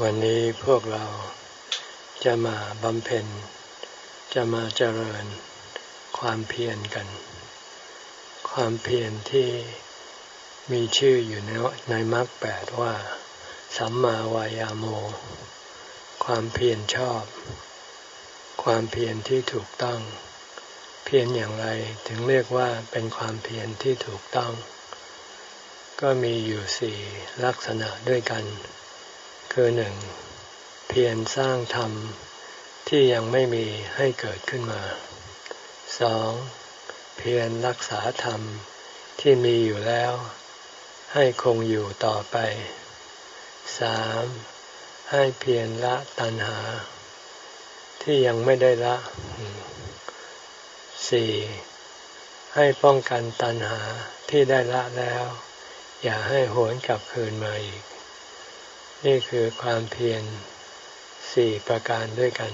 วันนี้พวกเราจะมาบำเพ็ญ จะมาเจริญความเพียรกัน ความเพียรที่มีชื่ออยู่ในในมรรคแปดว่า สัมมาวายาโม ความเพียรชอบ ความเพียรที่ถูกต้อง เพียรอย่างไรถึงเรียกว่าเป็นความเพียรที่ถูกต้อง ก็มีอยู่สี่ลักษณะด้วยกัน คือหนึ่งเพียรสร้างธรรมที่ยังไม่มีให้เกิดขึ้นมาสองเพียรรักษาธรรมที่มีอยู่แล้ว ให้คงอยู่ต่อไปสามให้เพียรละตัณหา ที่ยังไม่ได้ละสี่ให้ป้องกันตัณหาที่ได้ละแล้ว อย่าให้หวนกลับคืนมาอีก นี่คือความเพียรสี่ประการด้วยกัน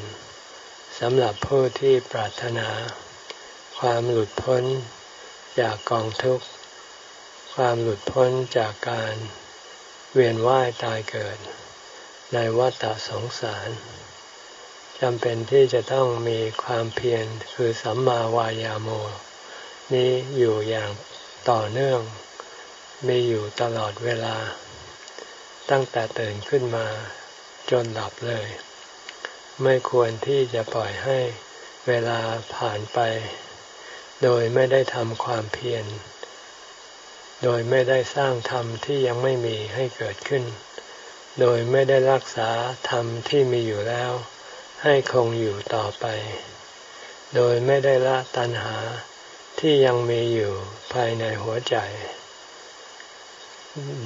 สำหรับผู้ที่ปรารถนา ความหลุดพ้นจากกองทุกข์ ความหลุดพ้นจากการเวียนว่ายตายเกิด ในวัฏสงสารจำเป็นที่จะต้องมีความเพียรคือสัมมาวายาโม นี้อยู่อย่างต่อเนื่อง มีอยู่ตลอดเวลา ตั้งแต่ตื่นขึ้นมาจนหลับเลย ไม่ควรที่จะปล่อยให้เวลาผ่านไป โดยไม่ได้ทำความเพียร โดยไม่ได้สร้างธรรมที่ยังไม่มีให้เกิดขึ้น โดยไม่ได้รักษาธรรมที่มีอยู่แล้ว ให้คงอยู่ต่อไป โดยไม่ได้ละตัณหาที่ยังมีอยู่ภายในหัวใจ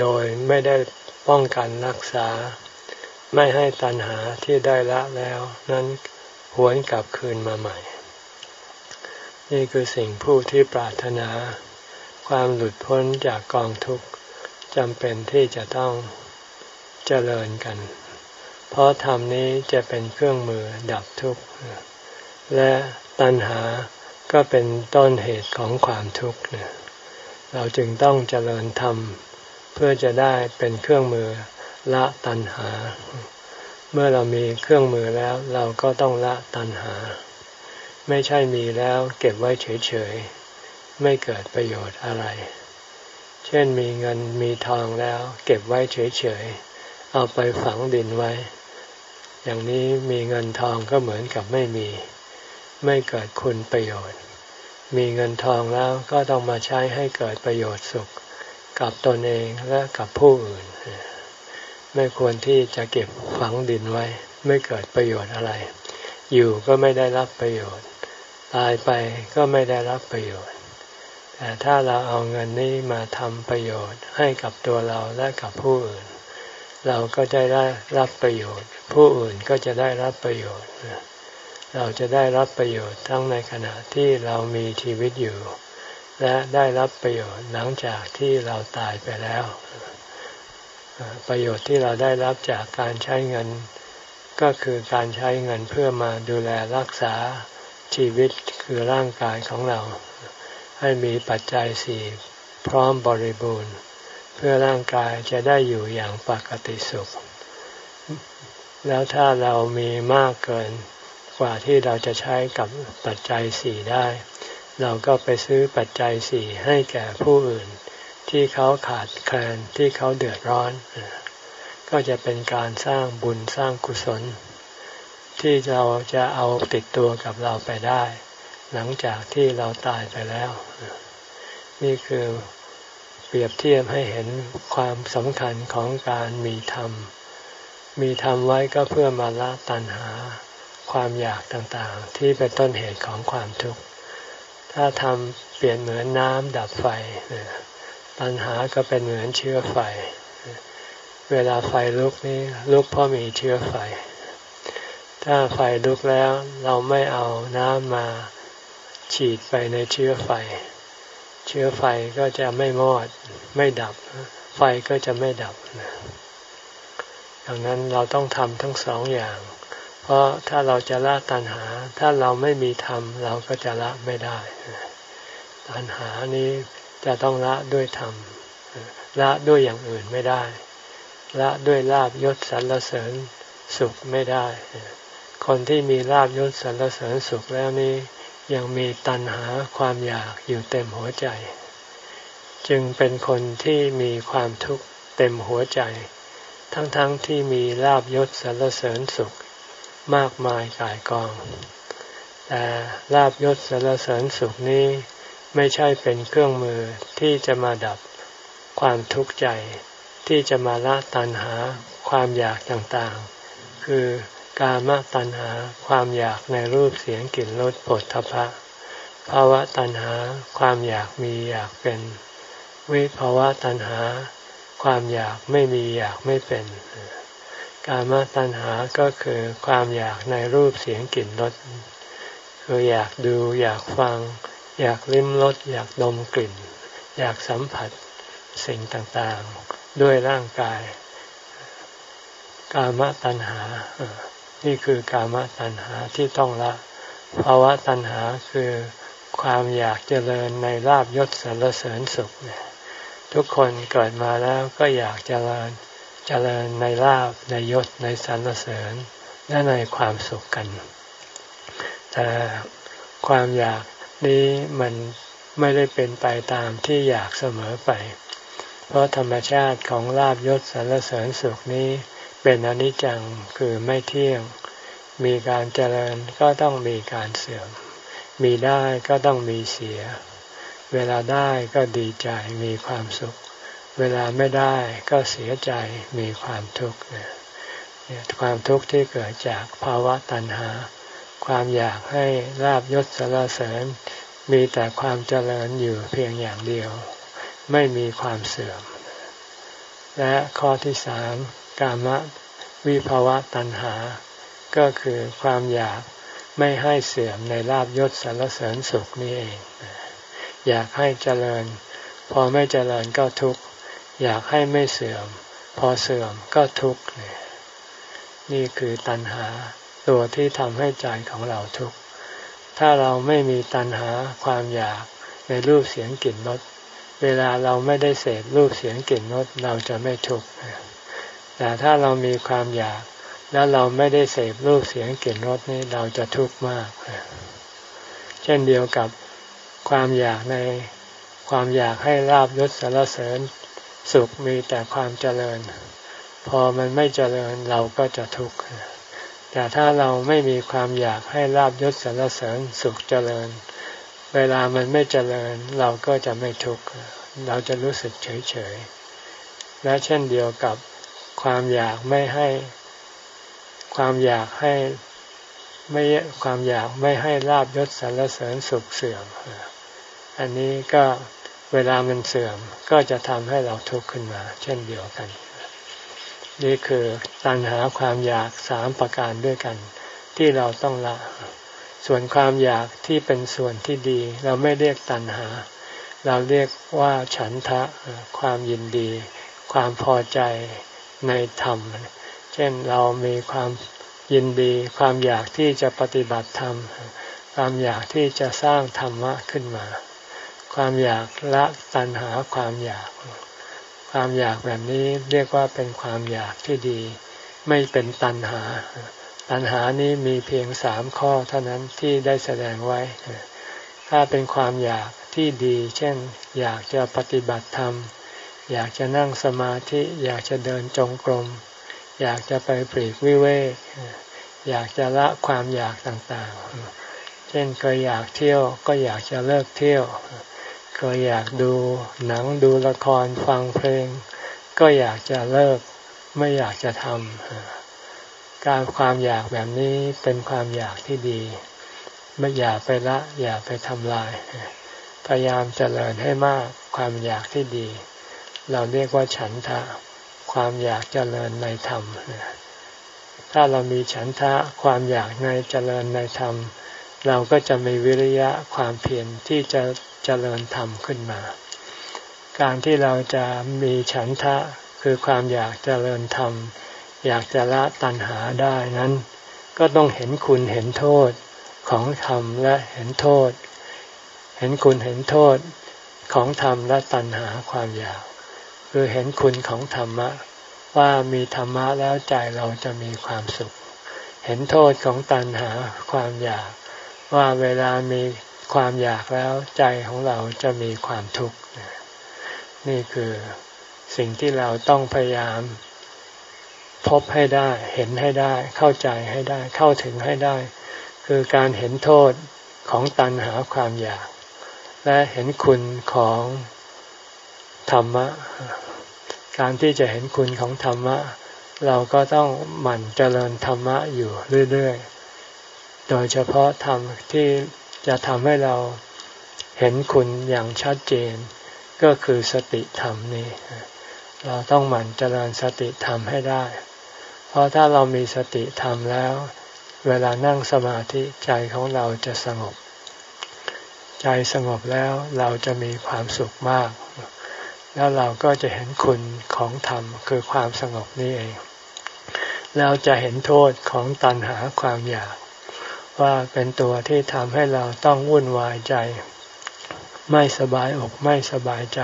โดยไม่ได้ป้องกันรักษา ไม่ให้ตัณหาที่ได้ละแล้ว นั้นหวนกลับคืนมาใหม่ นี่คือสิ่งผู้ที่ปรารถนา ความหลุดพ้นจากกองทุกข์จำเป็นที่จะต้องเจริญกัน เพราะธรรมนี้จะเป็นเครื่องมือดับทุกข์และตัณหาก็เป็นต้นเหตุของความทุกข์เราจึงต้องเจริญธรรมเเพื่อจะได้เป็นเครื่องมือละตัณหา เมื่อเรามีเครื่องมือแล้วเราก็ต้องละตัณหา ไม่ใช่มีแล้วเก็บไว้เฉยๆ ไม่เกิดประโยชน์อะไร เช่นมีเงินมีทองแล้ว เก็บไว้เฉยๆ เอาไปฝังดินไว้ อย่างนี้มีเงินทองก็เหมือนกับไม่มี ไม่เกิดคุณประโยชน์ มีเงินทองแล้วก็ต้องมาใช้ให้เกิดประโยชน์สุข กับตนเองและกับผู้อื่น ไม่ควรที่จะเก็บฝังดินไว้ ไม่เกิดประโยชน์อะไร อยู่ก็ไม่ได้รับประโยชน์ ตายไปก็ไม่ได้รับประโยชน์ แต่ถ้าเราเอาเงินนี้มาทำประโยชน์ให้กับตัวเราและกับผู้อื่น เราก็จะได้รับประโยชน์ ผู้อื่นก็จะได้รับประโยชน์ เราจะได้รับประโยชน์ทั้งในขณะที่เรามีชีวิตอยู่ และได้รับประโยชน์หลังจากที่เราตายไปแล้ว ประโยชน์ที่เราได้รับจากการใช้เงิน ก็คือการใช้เงินเพื่อมาดูแลรักษาชีวิตคือร่างกายของเรา ให้มีปัจจัยสี่พร้อมบริบูรณ์ เพื่อร่างกายจะได้อยู่อย่างปกติสุข แล้วถ้าเรามีมากเกินกว่าที่เราจะใช้กับปัจจัยสี่ได้ เราก็ไปซื้อปัจจัยสี่ให้แก่ผู้อื่น ที่เขาขาดแคลนที่เขาเดือดร้อน ก็จะเป็นการสร้างบุญสร้างกุศล ที่เราจะเอาติดตัวกับเราไปได้ หลังจากที่เราตายไปแล้ว นี่คือเปรียบเทียบให้เห็นความสำคัญของการมีธรรม มีธรรมไว้ก็เพื่อมาละตัณหา ความอยากต่างๆ ที่เป็นต้นเหตุของความทุกข์ ถ้าทำเปลี่ยนเหมือนน้ำดับไฟ ตัณหาก็เป็นเหมือนเชื้อไฟ เวลาไฟลุกนี่ลุกเพราะมีเชื้อไฟ ถ้าไฟลุกแล้วเราไม่เอาน้ำมาฉีดไปในเชื้อไฟ เชื้อไฟก็จะไม่มอดไม่ดับ ไฟก็จะไม่ดับดังนั้นเราต้องทำทั้งสองอย่าง เพราะถ้าเราจะละตัณหา ถ้าเราไม่มีธรรม เราก็จะละไม่ได้ ตัณหานี้จะต้องละด้วยธรรม ละด้วยอย่างอื่นไม่ได้ ละด้วยลาบยศสรรเสริญสุขไม่ได้ คนที่มีลาบยศสรรเสริญสุขแล้วนี้ยังมีตัณหาความอยากอยู่เต็มหัวใจ จึงเป็นคนที่มีความทุกข์เต็มหัวใจ ทั้งๆทที่มีลาบยศสรรเสริญสุข มากมายกายกอง แต่ลาบยศสรรเสริญสุขนี้ไม่ใช่เป็นเครื่องมือที่จะมาดับความทุกข์ใจ ที่จะมาละตัณหาความอยากต่างๆ คือกามตัณหาความอยากในรูปเสียงกลิ่นรสผลทพะภาวะตัณหาความอยากมีอยากเป็น วิภาวะตัณหา ความอยากไม่มีอยากไม่เป็น การมาตัณหาก็คือความอยากในรูปเสียงกลิ่นรสคืออยากดูอยากฟัง อยากลิ้มรสอยากดมกลิ่น อยากสัมผัสสิ่งต่างๆ ด้วยร่างกาย กามตัณหา นี่คือกามตัณหาที่ต้องละภาวะตัณหาคือความอยากเจริญในลาบยศสรรเสริญสุข ทุกคนเกิดมาแล้วก็อยากเจริญ เจริญในลาบในยศในสรรเสริญและในความสุขกัน แต่ความอยากนี้มันไม่ได้เป็นไปตามที่อยากเสมอไป เพราะธรรมชาติของลาบยศสรรเสริญสุขนี้เป็นอนิจจังคือไม่เที่ยง มีการเจริญก็ต้องมีการเสื่อม มีได้ก็ต้องมีเสีย เวลาได้ก็ดีใจมีความสุข เวลาไม่ได้ก็เสียใจมีความทุกข์เนี่ยความทุกข์ที่เกิดจากภาวะตัณหา ความอยากให้ลาบยศสรรเสริญ มีแต่ความเจริญอยู่เพียงอย่างเดียว ไม่มีความเสื่อม และข้อที่สามกามวิภาวะตัณหา ก็คือความอยากไม่ให้เสื่อมในลาบยศสรรเสริญสุขนี่เอง อยากให้เจริญ พอไม่เจริญก็ทุกข์ อยากให้ไม่เสื่อม พอเสื่อมก็ทุกข์นี่คือตัณหาตัวที่ทำให้ใจของเราทุกข์ถ้าเราไม่มีตัณหาความอยากในรูปเสียงกลิ่นรสเวลาเราไม่ได้เสพรูปเสียงกลิ่นรสเราจะไม่ทุกข์แต่ถ้าเรามีความอยากแล้วเราไม่ได้เสพรูปเสียงกลิ่นรสนี่เราจะทุกข์มาก เช่นเดียวกับความอยากในความอยากให้ลาบยศสารเสริญ สุขมีแต่ความเจริญ พอมันไม่เจริญเราก็จะทุกข์แต่ถ้าเราไม่มีความอยากให้ลาบยศสรรเสริญสุขเจริญ เวลามันไม่เจริญเราก็จะไม่ทุกข์เราจะรู้สึกเฉยเฉยและเช่นเดียวกับความอยากไม่ให้ ความอยากให้ไม่ความอยากไม่ให้ลาบยศสรรเสริญสุขเสื่อม อันนี้ก็ เวลามันเสื่อมก็จะทำให้เราทุกข์ขึ้นมา เช่นเดียวกัน นี่คือตัณหาความอยากสามประการด้วยกัน ที่เราต้องละ ส่วนความอยากที่เป็นส่วนที่ดี เราไม่เรียกตัณหา เราเรียกว่าฉันทะความยินดี ความพอใจในธรรม เช่นเรามีความยินดี ความอยากที่จะปฏิบัติธรรม ความอยากที่จะสร้างธรรมะขึ้นมา ความอยากละตัณหาความอยาก ความอยากแบบนี้เรียกว่าเป็นความอยากที่ดี ไม่เป็นตัณหา ตัณหานี้มีเพียงสามข้อเท่านั้นที่ได้แสดงไว้ ถ้าเป็นความอยากที่ดี เช่น อยากจะปฏิบัติธรรม อยากจะนั่งสมาธิ อยากจะเดินจงกรม อยากจะไปปรีกวิเวก อยากจะละความอยากต่างๆ เช่นเคยอยากเที่ยวก็อยากจะเลิกเที่ยว เคยอยากดูหนังดูละครฟังเพลง ก็อยากจะเลิกไม่อยากจะทำการความอยากแบบนี้เป็นความอยากที่ดี ไม่อยากไปละ อยากไปทำลาย พยายามเจริญให้มากความอยากที่ดี เราเรียกว่าฉันทะ ความอยากเจริญในธรรม ถ้าเรามีฉันทะความอยากในเจริญในธรรม เราก็จะมีวิริยะความเพียรที่จะเจริญธรรมขึ้นมา การที่เราจะมีฉันทะคือความอยากเจริญธรรม อยากจะละตัณหาได้นั้น ก็ต้องเห็นคุณเห็นโทษของธรรมและเห็นโทษ เห็นคุณเห็นโทษของธรรมและตัณหาความอยาก คือเห็นคุณของธรรมะ ว่ามีธรรมะแล้วใจเราจะมีความสุข เห็นโทษของตัณหาความอยาก ว่าเวลามีความอยากแล้วใจของเราจะมีความทุกข์นี่คือสิ่งที่เราต้องพยายาม พบให้ได้ เห็นให้ได้ เข้าใจให้ได้ เข้าถึงให้ได้ คือการเห็นโทษของตัณหาความอยาก และเห็นคุณของธรรมะ การที่จะเห็นคุณของธรรมะ เราก็ต้องหมั่นเจริญธรรมะอยู่เรื่อย ๆ โดยเฉพาะธรรมที่จะทำให้เราเห็นคุณอย่างชัดเจน ก็คือสติธรรมนี้ เราต้องหมั่นเจริญสติธรรมให้ได้ เพราะถ้าเรามีสติธรรมแล้ว เวลานั่งสมาธิใจของเราจะสงบ ใจสงบแล้วเราจะมีความสุขมาก แล้วเราก็จะเห็นคุณของธรรมคือความสงบนี้เองแล้วจะเห็นโทษของตัณหาความอยาก ว่าเป็นตัวที่ทำให้เราต้องวุ่นวายใจ ไม่สบายอกไม่สบายใจ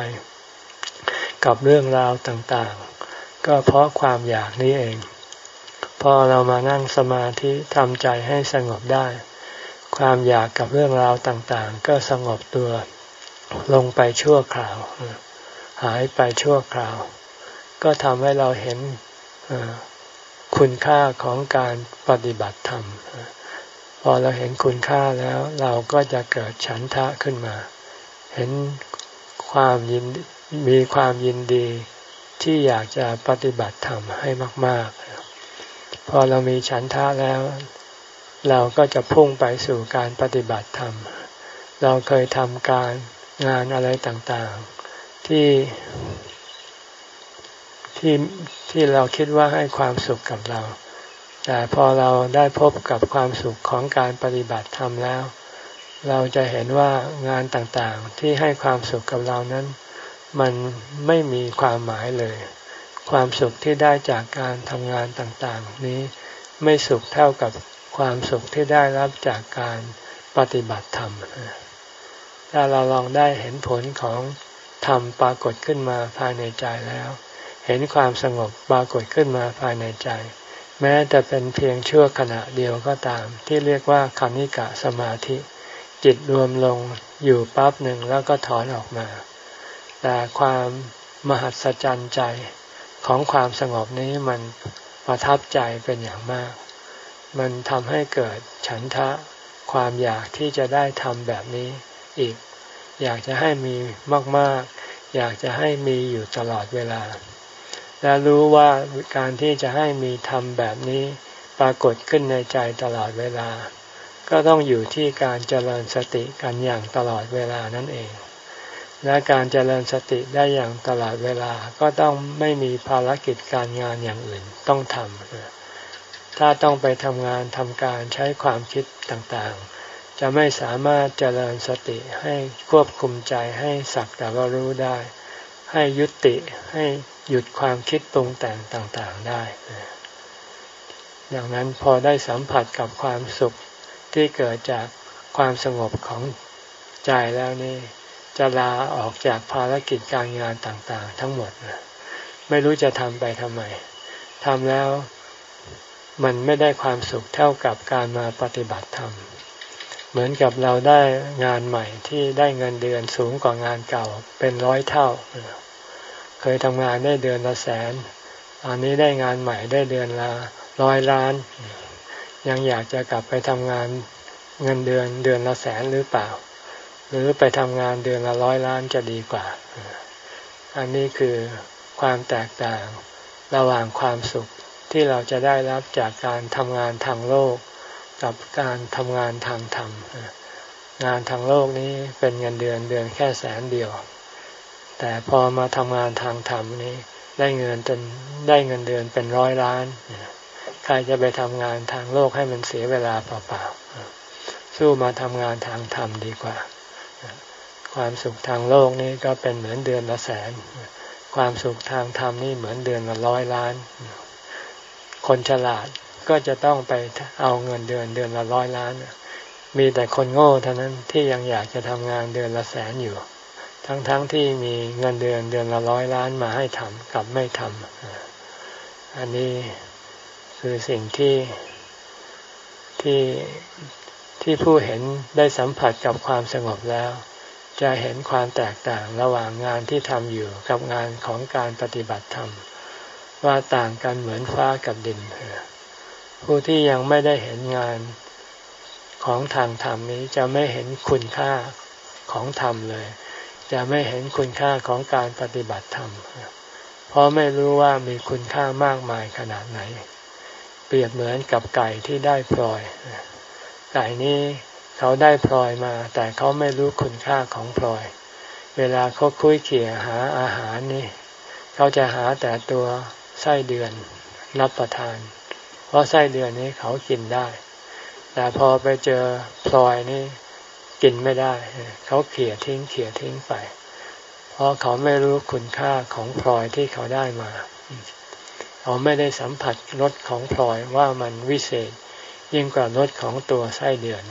กับเรื่องราวต่างๆ ก็เพราะความอยากนี้เอง พอเรามานั่งสมาธิทำใจให้สงบได้ ความอยากกับเรื่องราวต่างๆ ก็สงบตัวลงไปชั่วคราว หายไปชั่วคราว ก็ทำให้เราเห็นคุณค่าของการปฏิบัติธรรม พอเราเห็นคุณค่าแล้วเราก็จะเกิดฉันทะขึ้นมา เห็นความยินมีความยินดีที่อยากจะปฏิบัติธรรมให้มาก ๆ พอเรามีฉันทะแล้ว เราก็จะพุ่งไปสู่การปฏิบัติธรรม เราเคยทำการงานอะไรต่างๆ ที่ที่ที่เราคิดว่าให้ความสุขกับเรา แต่พอเราได้พบกับความสุขของการปฏิบัติธรรมแล้ว เราจะเห็นว่างานต่างๆ ที่ให้ความสุขกับเรานั้น มันไม่มีความหมายเลย ความสุขที่ได้จากการทำงานต่างๆ นี้ไม่สุขเท่ากับความสุขที่ได้รับจากการปฏิบัติธรรม ถ้าเราลองได้เห็นผลของธรรมปรากฏขึ้นมาภายในใจแล้ว เห็นความสงบปรากฏขึ้นมาภายในใจ แม้จะเป็นเพียงชั่วขณะเดียวก็ตาม ที่เรียกว่าคานิกะสมาธิ จิตรวมลงอยู่ปั๊บหนึ่งแล้วก็ถอนออกมา แต่ความมหัศจรรย์ใจของความสงบนี้มันประทับใจเป็นอย่างมาก มันทำให้เกิดฉันทะความอยากที่จะได้ทำแบบนี้อีก อยากจะให้มีมาก ๆ อยากจะให้มีอยู่ตลอดเวลา และรู้ว่าการที่จะให้มีธรรมแบบนี้ปรากฏขึ้นในใจตลอดเวลา ก็ต้องอยู่ที่การเจริญสติกันอย่างตลอดเวลานั่นเอง และการเจริญสติได้อย่างตลอดเวลาก็ต้องไม่มีภารกิจการงานอย่างอื่นต้องทำถ้าต้องไปทำงานทำการใช้ความคิดต่างๆ จะไม่สามารถเจริญสติให้ควบคุมใจให้สักแต่ว่ารู้ได้ ให้ยุติให้หยุดความคิดปรุงแต่งต่างๆได้ ดังนั้นพอได้สัมผัสกับความสุขที่เกิดจากความสงบของใจแล้วนี่จะลาออกจากภารกิจการงานต่างๆ ทั้งหมด ไม่รู้จะทำไปทำไมทำแล้วมันไม่ได้ความสุขเท่ากับการมาปฏิบัติธรรม เหมือนกับเราได้งานใหม่ที่ได้เงินเดือนสูงกว่างานเก่าเป็นร้อยเท่า เคยทำงานได้เดือนละแสน ตอนนี้ได้งานใหม่ได้เดือนละร้อยล้าน ยังอยากจะกลับไปทำงานเงินเดือนเดือนละแสนหรือเปล่า หรือไปทำงานเดือนละร้อยล้านจะดีกว่า อันนี้คือความแตกต่างระหว่างความสุขที่เราจะได้รับจากการทำงานทางโลก กับการทำงานทางธรรมงานทางโลกนี้เป็นเงินเดือนเดือนแค่แสนเดียว แต่พอมาทำงานทางธรรมนี้ ได้เงินจนได้เงินเดือนเป็นร้อยล้านใครจะไปทำงานทางโลกให้มันเสียเวลาเปล่าๆสู้มาทำงานทางธรรมดีกว่า ความสุขทางโลกนี้ก็เป็นเหมือนเดือนละแสน ความสุขทางธรรมนี่เหมือนเดือนละร้อยล้าน คนฉลาด ก็จะต้องไปเอาเงินเดือนเดือนละร้อยล้าน มีแต่คนโง่เท่านั้นที่ยังอยากจะทำงานเดือนละแสนอยู่ ทั้งๆทที่มีเงินเดือนเดือนละร้อยล้านมาให้ทำกับไม่ทำอันนี้คือสิ่งที่ที่ที่ผู้เห็นได้สัมผัสกับความสงบแล้ว จะเห็นความแตกต่างระหว่างงานที่ทำอยู่กับงานของการปฏิบัติธรรมว่าต่างกันเหมือนฟ้ากับดินเผู้ที่ยังไม่ได้เห็นงานของทางธรรมนี้จะไม่เห็นคุณค่าของธรรมเลย จะไม่เห็นคุณค่าของการปฏิบัติธรรม เพราะไม่รู้ว่ามีคุณค่ามากมายขนาดไหน เปรียบเหมือนกับไก่ที่ได้พลอย ไก่นี้เขาได้พลอยมา แต่เขาไม่รู้คุณค่าของพลอย เวลาเขาคุยเขี่ยหาอาหารนี่ เขาจะหาแต่ตัวไส้เดือนรับประทาน เพราะไส้เดือนนี้เขากินได้ แต่พอไปเจอพลอยนี่กินไม่ได้ เขาเขี่ยทิ้งเขี่ยทิ้งไป เพราะเขาไม่รู้คุณค่าของพลอยที่เขาได้มา เขาไม่ได้สัมผัสรสของพลอยว่ามันวิเศษ ยิ่งกว่ารสของตัวไส้เดือน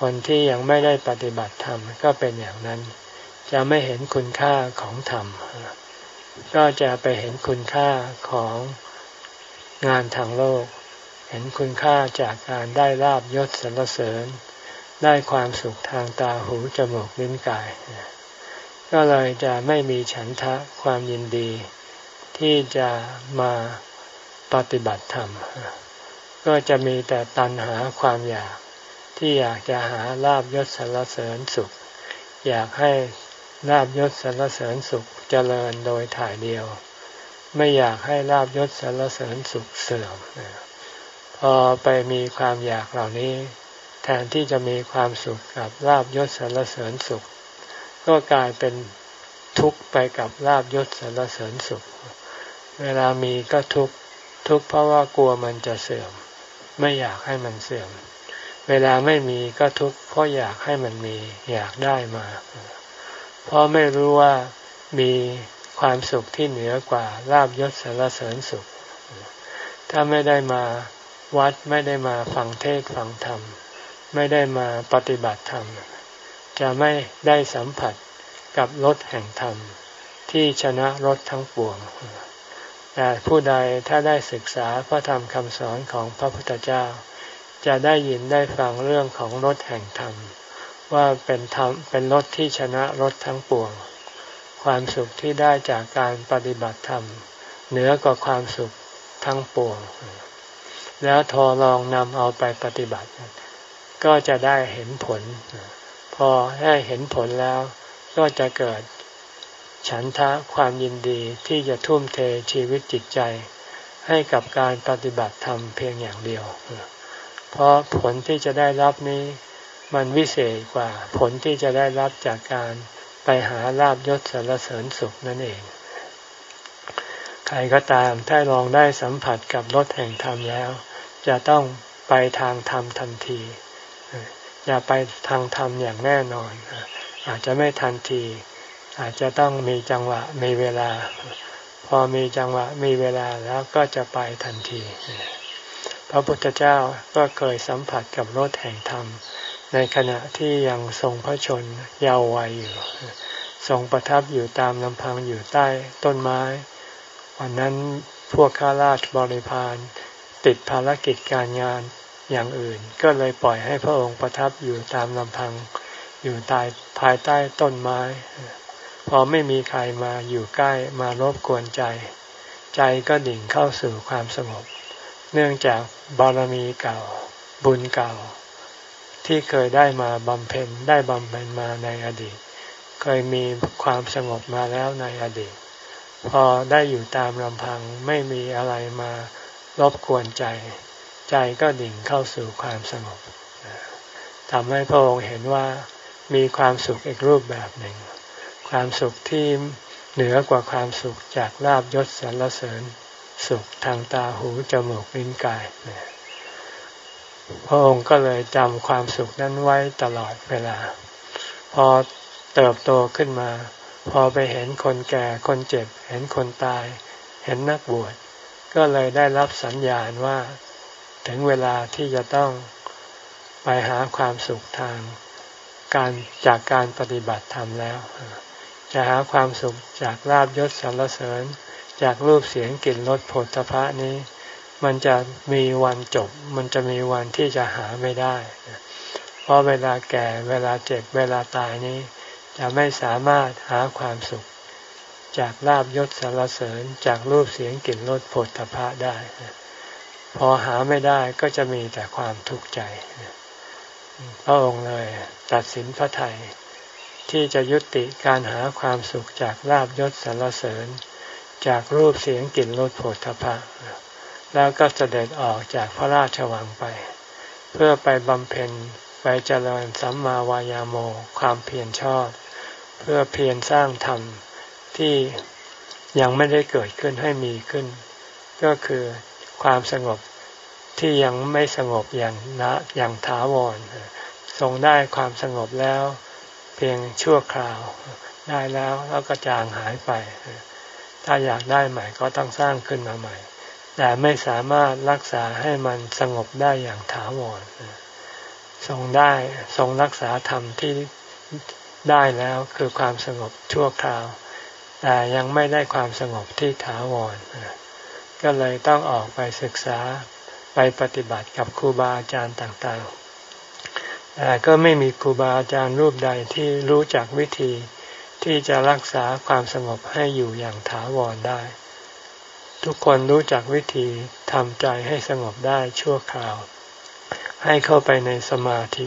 คนที่ยังไม่ได้ปฏิบัติธรรมก็เป็นอย่างนั้น จะไม่เห็นคุณค่าของธรรม ก็จะไปเห็นคุณค่าของ งานทางโลก เห็นคุณค่าจากการได้ลาบยศสรรเสริญ ได้ความสุขทางตาหูจมูกลิ้นกาย ก็เลยจะไม่มีฉันทะความยินดี ที่จะมาปฏิบัติธรรม ก็จะมีแต่ตัณหาความอยากที่อยากจะหาลาบยศสรรเสริญสุข อยากให้ลาบยศสรรเสริญสุขเจริญโดยถ่ายเดียว ไม่อยากให้ลาบยศสรรเสริญสุขเสื่อมพอไปมีความอยากเหล่านี้ แทนที่จะมีความสุขกับลาบยศสรรเสริญสุข ก็กลายเป็นทุกข์ไปกับลาบยศสรรเสริญสุข เวลามีก็ทุกข์ทุกข์เพราะว่ากลัวมันจะเสื่อม ไม่อยากให้มันเสื่อม เวลาไม่มีก็ทุกข์เพราะอยากให้มันมีอยากได้มา เพราะไม่รู้ว่ามี ความสุขที่เหนือกว่าลาบยศสารเสริญสุข ถ้าไม่ได้มาวัดไม่ได้มาฟังเทศฟังธรรม ไม่ได้มาปฏิบัติธรรม จะไม่ได้สัมผัสกับรถแห่งธรรม ที่ชนะรถทั้งปวง แต่ผู้ใดถ้าได้ศึกษาพระธรรมคำสอนของพระพุทธเจ้า จะได้ยินได้ฟังเรื่องของรถแห่งธรรม ว่าเป็นธรรมเป็นรถที่ชนะรถทั้งปวง ความสุขที่ได้จากการปฏิบัติธรรม เหนือกว่าความสุขทั้งปวง แล้วทอลองนำเอาไปปฏิบัติ ก็จะได้เห็นผล พอได้เห็นผลแล้ว ก็จะเกิดฉันทะความยินดีที่จะทุ่มเทชีวิตจิตใจ ให้กับการปฏิบัติธรรมเพียงอย่างเดียว เพราะผลที่จะได้รับนี้ มันวิเศษกว่าผลที่จะได้รับจากการ ไปหาลาบยศสารเสริญสุขนั่นเอง ใครก็ตามถ้าลองได้สัมผัสกับรถแห่งธรรมแล้ว จะต้องไปทางธรรมทันที อย่าไปทางธรรมอย่างแน่นอน อาจจะไม่ทันที อาจจะต้องมีจังหวะมีเวลา พอมีจังหวะมีเวลาแล้วก็จะไปทันที พระพุทธเจ้าก็เคยสัมผัสกับรถแห่งธรรม ในขณะที่ยังทรงพระชนเยาว์วัยอยู่ทรงประทับอยู่ตามลำพังอยู่ใต้ต้นไม้ วันนั้นพวกข้าราชบริพารติดภารกิจการงานอย่างอื่น ก็เลยปล่อยให้พระองค์ประทับอยู่ตามลำพัง อยู่ใต้ภายใต้ต้นไม้ พอไม่มีใครมาอยู่ใกล้มารบกวนใจ ใจก็ดิ่งเข้าสู่ความสงบ เนื่องจากบารมีเก่า บุญเก่า ที่เคยได้มาบำเพ็ญได้บำเพ็ญมาในอดีต เคยมีความสงบมาแล้วในอดีต พอได้อยู่ตามลำพังไม่มีอะไรมารบกวนใจ ใจก็ดิ่งเข้าสู่ความสงบทำให้พระองค์เห็นว่ามีความสุขอีกรูปแบบหนึ่ง ความสุขที่เหนือกว่าความสุขจากลาบยศสรรเสริญ สุขทางตาหูจมูกลิ้นกาย พระองค์ก็เลยจำความสุขนั้นไว้ตลอดเวลา พอเติบโตขึ้นมา พอไปเห็นคนแก่คนเจ็บ เห็นคนตาย เห็นนักบวช ก็เลยได้รับสัญญาณว่า ถึงเวลาที่จะต้องไปหาความสุขทาง การจากการปฏิบัติธรรมแล้ว จะหาความสุขจากลาบยศสรรเสริญ จากรูปเสียงกลิ่นรสผลพระนี้ มันจะมีวันจบ มันจะมีวันที่จะหาไม่ได้ เพราะเวลาแก่เวลาเจ็บเวลาตายนี้ จะไม่สามารถหาความสุข จากลาบยศสรรเสริญจากรูปเสียงกลิ่นรสผลพระได้ พอหาไม่ได้ก็จะมีแต่ความทุกข์ใจ พระองค์เลยตัดสินพระไทยที่จะยุติการหาความสุขจากลาบยศสรรเสริญ จากรูปเสียงกลิ่นรสโผฏฐพะ แล้วก็เสด็จออกจากพระราชวังไป เพื่อไปบำเพ็ญไปเจริญสัมมาวายาโมความเพียรชอบ เพื่อเพียรสร้างธรรมที่ยังไม่ได้เกิดขึ้นให้มีขึ้น ก็คือความสงบที่ยังไม่สงบอย่างนะอย่างถาวรทรงได้ความสงบแล้ว เพียงชั่วคราวได้แล้วแล้วก็จางหายไป ถ้าอยากได้ใหม่ก็ต้องสร้างขึ้นมาใหม่ แต่ไม่สามารถรักษาให้มันสงบได้อย่างถาวรทรงได้ทรงรักษาธรรมที่ได้แล้วคือความสงบชั่วคราว แต่ยังไม่ได้ความสงบที่ถาวรก็เลยต้องออกไปศึกษาไปปฏิบัติกับครูบาอาจารย์ต่างๆ แต่ก็ไม่มีครูบาอาจารย์รูปใดที่รู้จักวิธีที่จะรักษาความสงบให้อยู่อย่างถาวรได้ ทุกคนรู้จักวิธีทำใจให้สงบได้ชั่วคราว ให้เข้าไปในสมาธิ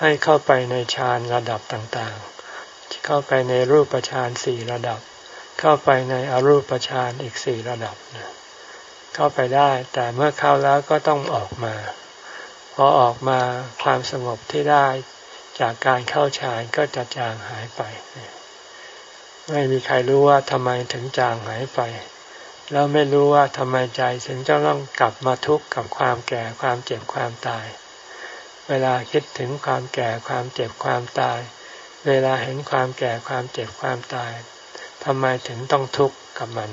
ให้เข้าไปในฌานระดับต่างๆ เข้าไปในรูปฌานสี่ระดับ เข้าไปในอรูปฌานอีกสี่ระดับ เข้าไปได้แต่เมื่อเข้าแล้วก็ต้องออกมา พอออกมาความสงบที่ได้จากการเข้าฌานก็จะจางหายไป ไม่มีใครรู้ว่าทำไมถึงจางหายไป แล้วไม่รู้ว่าทำไมใจถึงจะต้องกลับมาทุกข์กับความแก่ความเจ็บความตาย เวลาคิดถึงความแก่ความเจ็บความตาย เวลาเห็นความแก่ความเจ็บความตายทำไมถึงต้องทุกข์กับมัน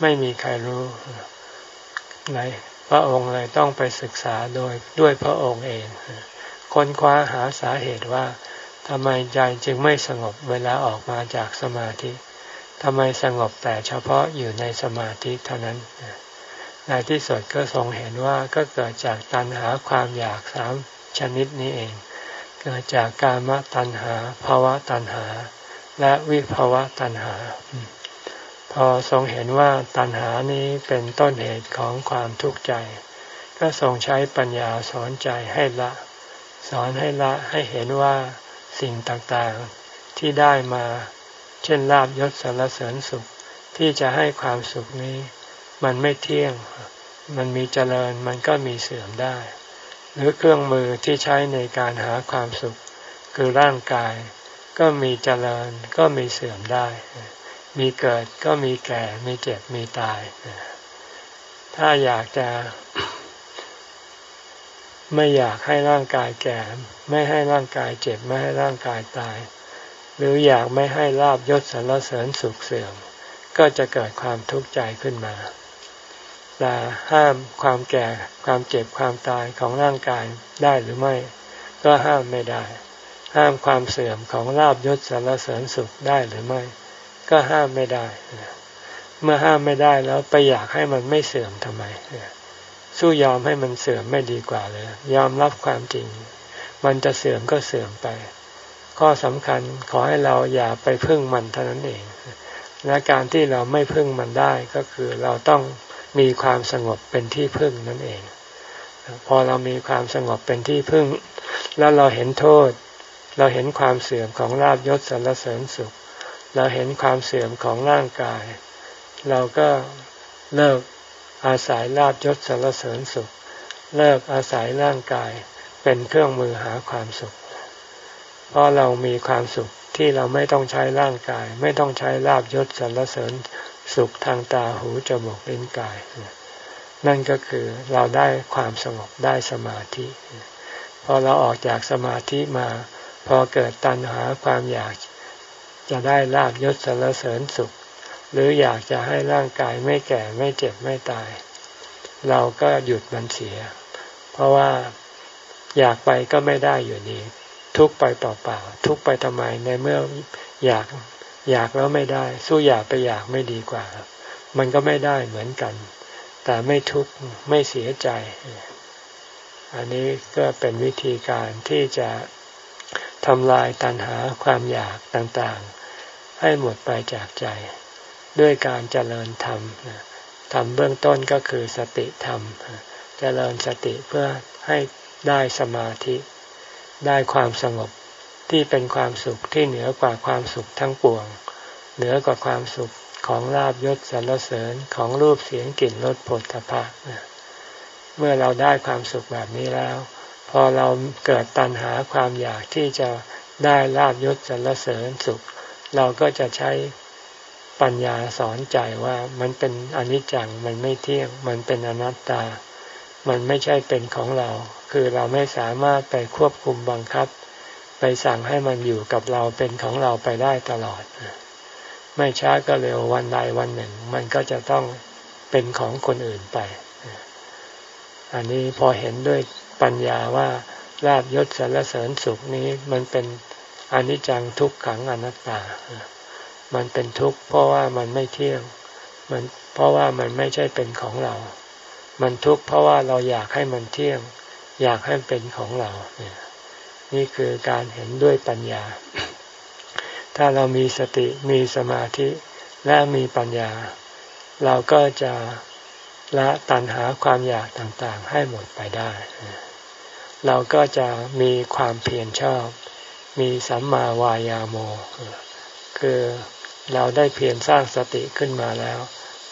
ไม่มีใครรู้ไหนพระองค์เลยต้องไปศึกษาโดยด้วยพระองค์เองค้นคว้าหาสาเหตุว่าทำไมใจจึงไม่สงบเวลาออกมาจากสมาธิ ทำไมสงบแต่เฉพาะอยู่ในสมาธิเท่านั้นในที่สุดก็ทรงเห็นว่าก็เกิดจากตัณหาความอยากสามชนิดนี้เอง เกิดจากการมตัณหาภาวะตัณหา และวิภาวะตัณหา พอทรงเห็นว่าตัณหานี้เป็นต้นเหตุของความทุกข์ใจ ก็ทรงใช้ปัญญาสอนใจให้ละ สอนให้ละให้เห็นว่าสิ่งต่างๆที่ได้มา เช่นลาบยศสารเสริญสุขที่จะให้ความสุขนี้ มันไม่เที่ยง มันมีเจริญมันก็มีเสื่อมได้ หรือเครื่องมือที่ใช้ในการหาความสุข คือร่างกาย ก็มีเจริญก็มีเสื่อมได้ มีเกิดก็มีแก่ มีเจ็บมีตาย ถ้าอยากจะ ไม่อยากให้ร่างกายแก่ ไม่ให้ร่างกายเจ็บไม่ให้ร่างกายตาย หรืออยากไม่ให้ลาบยศสรรเสริญสุขเสื่อม ก็จะเกิดความทุกข์ใจขึ้นมาแต่ห้ามความแก่ความเจ็บความตายของร่างกายได้หรือไม่ ก็ห้ามไม่ได้ ห้ามความเสื่อมของลาบยศสรรเสริญสุขได้หรือไม่ ก็ห้ามไม่ได้ เมื่อห้ามไม่ได้แล้วไปอยากให้มันไม่เสื่อมทำไมสู้ยอมให้มันเสื่อมไม่ดีกว่าเลย ยอมรับความจริง มันจะเสื่อมก็เสื่อมไป ข้อสำคัญขอให้เราอย่าไปพึ่งมันเท่านั้นเอง และการที่เราไม่พึ่งมันได้ก็คือเราต้องมีความสงบเป็นที่พึ่งนั่นเอง พอเรามีความสงบเป็นที่พึ่ง แล้วเราเห็นโทษ เราเห็นความเสื่อมของลาบยศสรรเสริญสุข เราเห็นความเสื่อมของร่างกาย เราก็เลิกอาศัยลาบยศสารเสริญสุข เลิกอาศัยร่างกายเป็นเครื่องมือหาความสุข เพราะเรามีความสุขที่เราไม่ต้องใช้ร่างกาย ไม่ต้องใช้ลาบยศสารเสริญสุขทางตาหูจมูกลิ้นกาย นั่นก็คือเราได้ความสงบได้สมาธิพอเราออกจากสมาธิมา พอเกิดตัณหาความอยากจะได้ลาบยศสารเสริญสุข หรืออยากจะให้ร่างกายไม่แก่ไม่เจ็บไม่ตาย เราก็หยุดมันเสีย เพราะว่าอยากไปก็ไม่ได้อยู่ดี ทุกไปเปล่าๆทุกไปทำไมในเมื่ออยากอยากแล้วไม่ได้ สู้อยากไปอยากไม่ดีกว่า มันก็ไม่ได้เหมือนกัน แต่ไม่ทุกข์ไม่เสียใจ อันนี้ก็เป็นวิธีการที่จะทำลายตัณหาความอยากต่างๆ ให้หมดไปจากใจ ด้วยการเจริญธรรมธรรมเบื้องต้นก็คือสติธรรม เจริญสติเพื่อให้ได้สมาธิ ได้ความสงบที่เป็นความสุขที่เหนือกว่าความสุขทั้งปวง เหนือกว่าความสุขของลาบยศสรรเสริญของรูปเสียงกลิ่นรสผลตภะเมื่อเราได้ความสุขแบบนี้แล้ว พอเราเกิดตัณหาความอยากที่จะได้ลาบยศสรรเสริญสุข เราก็จะใช้ปัญญาสอนใจว่ามันเป็นอนิจจังมันไม่เที่ยงมันเป็นอนัตตา มันไม่ใช่เป็นของเรา คือเราไม่สามารถไปควบคุมบังคับ ไปสั่งให้มันอยู่กับเราเป็นของเราไปได้ตลอด ไม่ช้าก็เร็ววันใดวันหนึ่ง มันก็จะต้องเป็นของคนอื่นไป อันนี้พอเห็นด้วยปัญญาว่าลาบยศสรรเสริญสุขนี้มันเป็นอนิจจังทุกขังอนัตตา มันเป็นทุกข์เพราะว่ามันไม่เที่ยง มันเพราะว่ามันไม่ใช่เป็นของเรา มันทุกข์เพราะว่าเราอยากให้มันเที่ยง อยากให้เป็นของเราเนี่ยนี่คือการเห็นด้วยปัญญา ถ้าเรามีสติมีสมาธิและมีปัญญา เราก็จะละตัณหาความอยากต่างๆ ให้หมดไปได้ เราก็จะมีความเพียรชอบ มีสัมมาวายาโม คือเราได้เพียรสร้างสติขึ้นมาแล้ว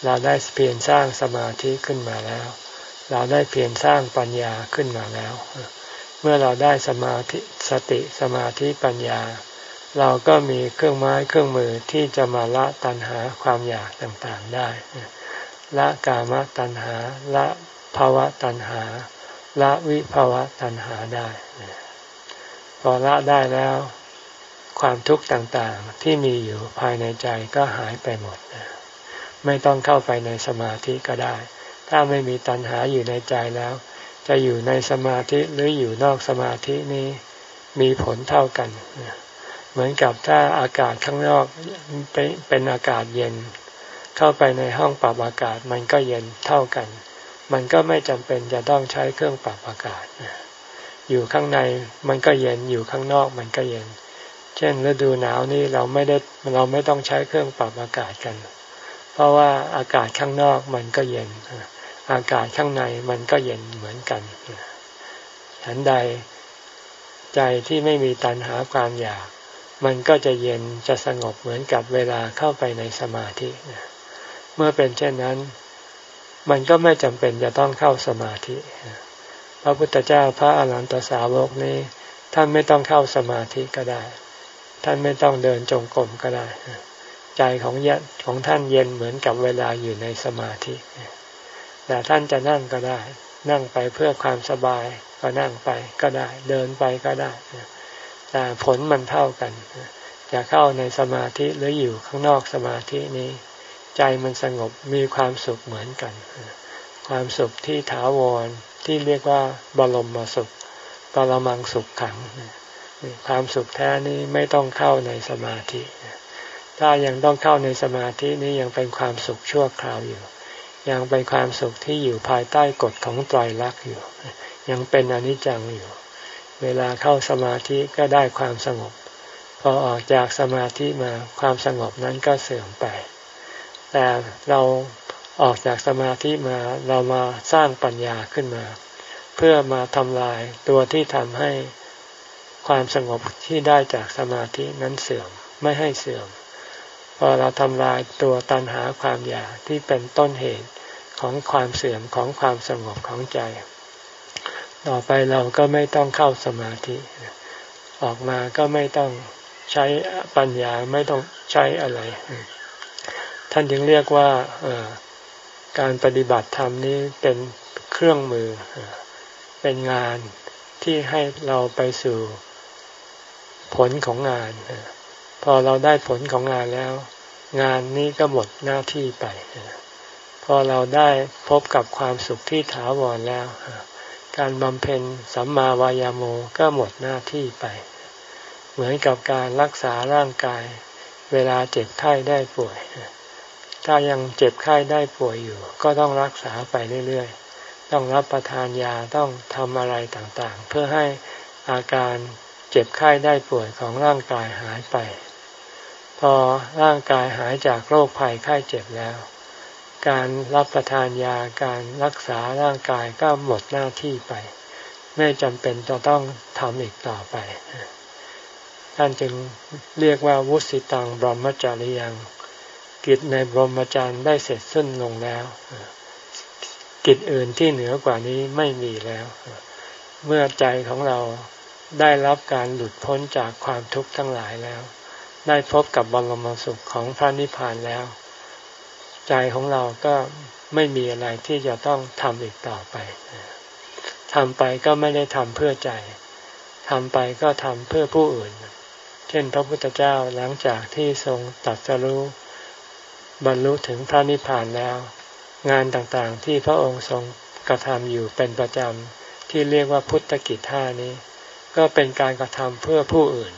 เราได้เพียรสร้างสมาธิขึ้นมาแล้ว เราได้เพียรสร้างปัญญาขึ้นมาแล้ว เมื่อเราได้สมาธิสติสมาธิปัญญา เราก็มีเครื่องไม้เครื่องมือที่จะมาละตัณหาความอยากต่างๆได้ละกามตัณหาละภาวะตัณหา ละวิภาวะตัณหาได้ พอละได้แล้ว ความทุกข์ต่างๆที่มีอยู่ภายในใจก็หายไปหมด ไม่ต้องเข้าไปในสมาธิก็ได้ ถ้าไม่มีตัณหาอยู่ในใจแล้ว จะอยู่ในสมาธิหรืออยู่นอกสมาธินี้มีผลเท่ากัน เหมือนกับถ้าอากาศข้างนอกเป็นอากาศเย็น เข้าไปในห้องปรับอากาศมันก็เย็นเท่ากัน มันก็ไม่จำเป็นจะต้องใช้เครื่องปรับอากาศ อยู่ข้างในมันก็เย็นอยู่ข้างนอกมันก็เย็น เช่นฤดูหนาวนี่เราไม่ได้เราไม่ต้องใช้เครื่องปรับอากาศกัน เพราะว่าอากาศข้างนอกมันก็เย็น อากาศข้างในมันก็เย็นเหมือนกันฉันใดใจที่ไม่มีตันหาความอยาก มันก็จะเย็นจะสงบเหมือนกับเวลาเข้าไปในสมาธิเมื่อเป็นเช่นนั้น มันก็ไม่จำเป็นจะต้องเข้าสมาธิ พระพุทธเจ้าพระอรหันตสาวกนี้ ท่านไม่ต้องเข้าสมาธิก็ได้ ท่านไม่ต้องเดินจงกรมก็ได้ ใจของยของท่านเย็นเหมือนกับเวลาอยู่ในสมาธิแต่ท่านจะนั่งก็ได้ นั่งไปเพื่อความสบายก็นั่งไปก็ได้ เดินไปก็ได้แต่ผลมันเท่ากัน จะเข้าในสมาธิหรืออยู่ข้างนอกสมาธินี้ ใจมันสงบมีความสุขเหมือนกัน ความสุขที่ถาวรที่เรียกว่าบรมมาสุขปรมังสุขขังความสุขแท้นี้ไม่ต้องเข้าในสมาธิ ถ้ายังต้องเข้าในสมาธินี้ยังเป็นความสุขชั่วคราวอยู่ ยังเป็นความสุขที่อยู่ภายใต้กฎของไตรลักษณ์อยู่ ยังเป็นอนิจจังอยู่ เวลาเข้าสมาธิก็ได้ความสงบ พอออกจากสมาธิมาความสงบนั้นก็เสื่อมไป แต่เราออกจากสมาธิมาเรามาสร้างปัญญาขึ้นมา เพื่อมาทำลายตัวที่ทำให้ความสงบที่ได้จากสมาธินั้นเสื่อมไม่ให้เสื่อม พอเราทำลายตัวตันหาความอยากที่เป็นต้นเหตุของความเสื่อมของความสงบของใจ ต่อไปเราก็ไม่ต้องเข้าสมาธิ ออกมาก็ไม่ต้องใช้ปัญญาไม่ต้องใช้อะไร ท่านจึงเรียกว่าการปฏิบัติธรรมนี้เป็นเครื่องมือ เป็นงานที่ให้เราไปสู่ผลของงาน พอเราได้ผลของงานแล้ว งานนี้ก็หมดหน้าที่ไป พอเราได้พบกับความสุขที่ถาวรแล้ว การบำเพ็ญสัมมาวายาโมก็หมดหน้าที่ไป เหมือนกับการรักษาร่างกาย เวลาเจ็บไข้ได้ป่วย ถ้ายังเจ็บไข้ได้ป่วยอยู่ ก็ต้องรักษาไปเรื่อยๆ ต้องรับประทานยาต้องทำอะไรต่างๆ เพื่อให้อาการเจ็บไข้ได้ป่วยของร่างกายหายไป อร่างกายหายจากโรคภัยไข้เจ็บแล้ว การรับประทานยาการรักษาร่างกายก็หมดหน้าที่ไป ไม่จำเป็นจะต้องทำอีกต่อไป ท่านจึงเรียกว่าวุสิตังบรมจริยังกิจในบรมจารย์ได้เสร็จสิ้นลงแล้ว กิจอื่นที่เหนือกว่านี้ไม่มีแล้ว เมื่อใจของเราได้รับการหลุดพ้นจากความทุกข์ทั้งหลายแล้ว ได้พบกับบรมสุขของพระนิพพานแล้ว ใจของเราก็ไม่มีอะไรที่จะต้องทำอีกต่อไปทำไปก็ไม่ได้ทำเพื่อใจทำไปก็ทำเพื่อผู้อื่น เช่นพระพุทธเจ้าหลังจากที่ทรงตัดสรู้บรรลุถึงพระนิพพานแล้ว งานต่างๆที่พระองค์ทรงกระทำอยู่เป็นประจำที่เรียกว่าพุทธกิจท่านี้ ก็เป็นการกระทำเพื่อผู้อื่น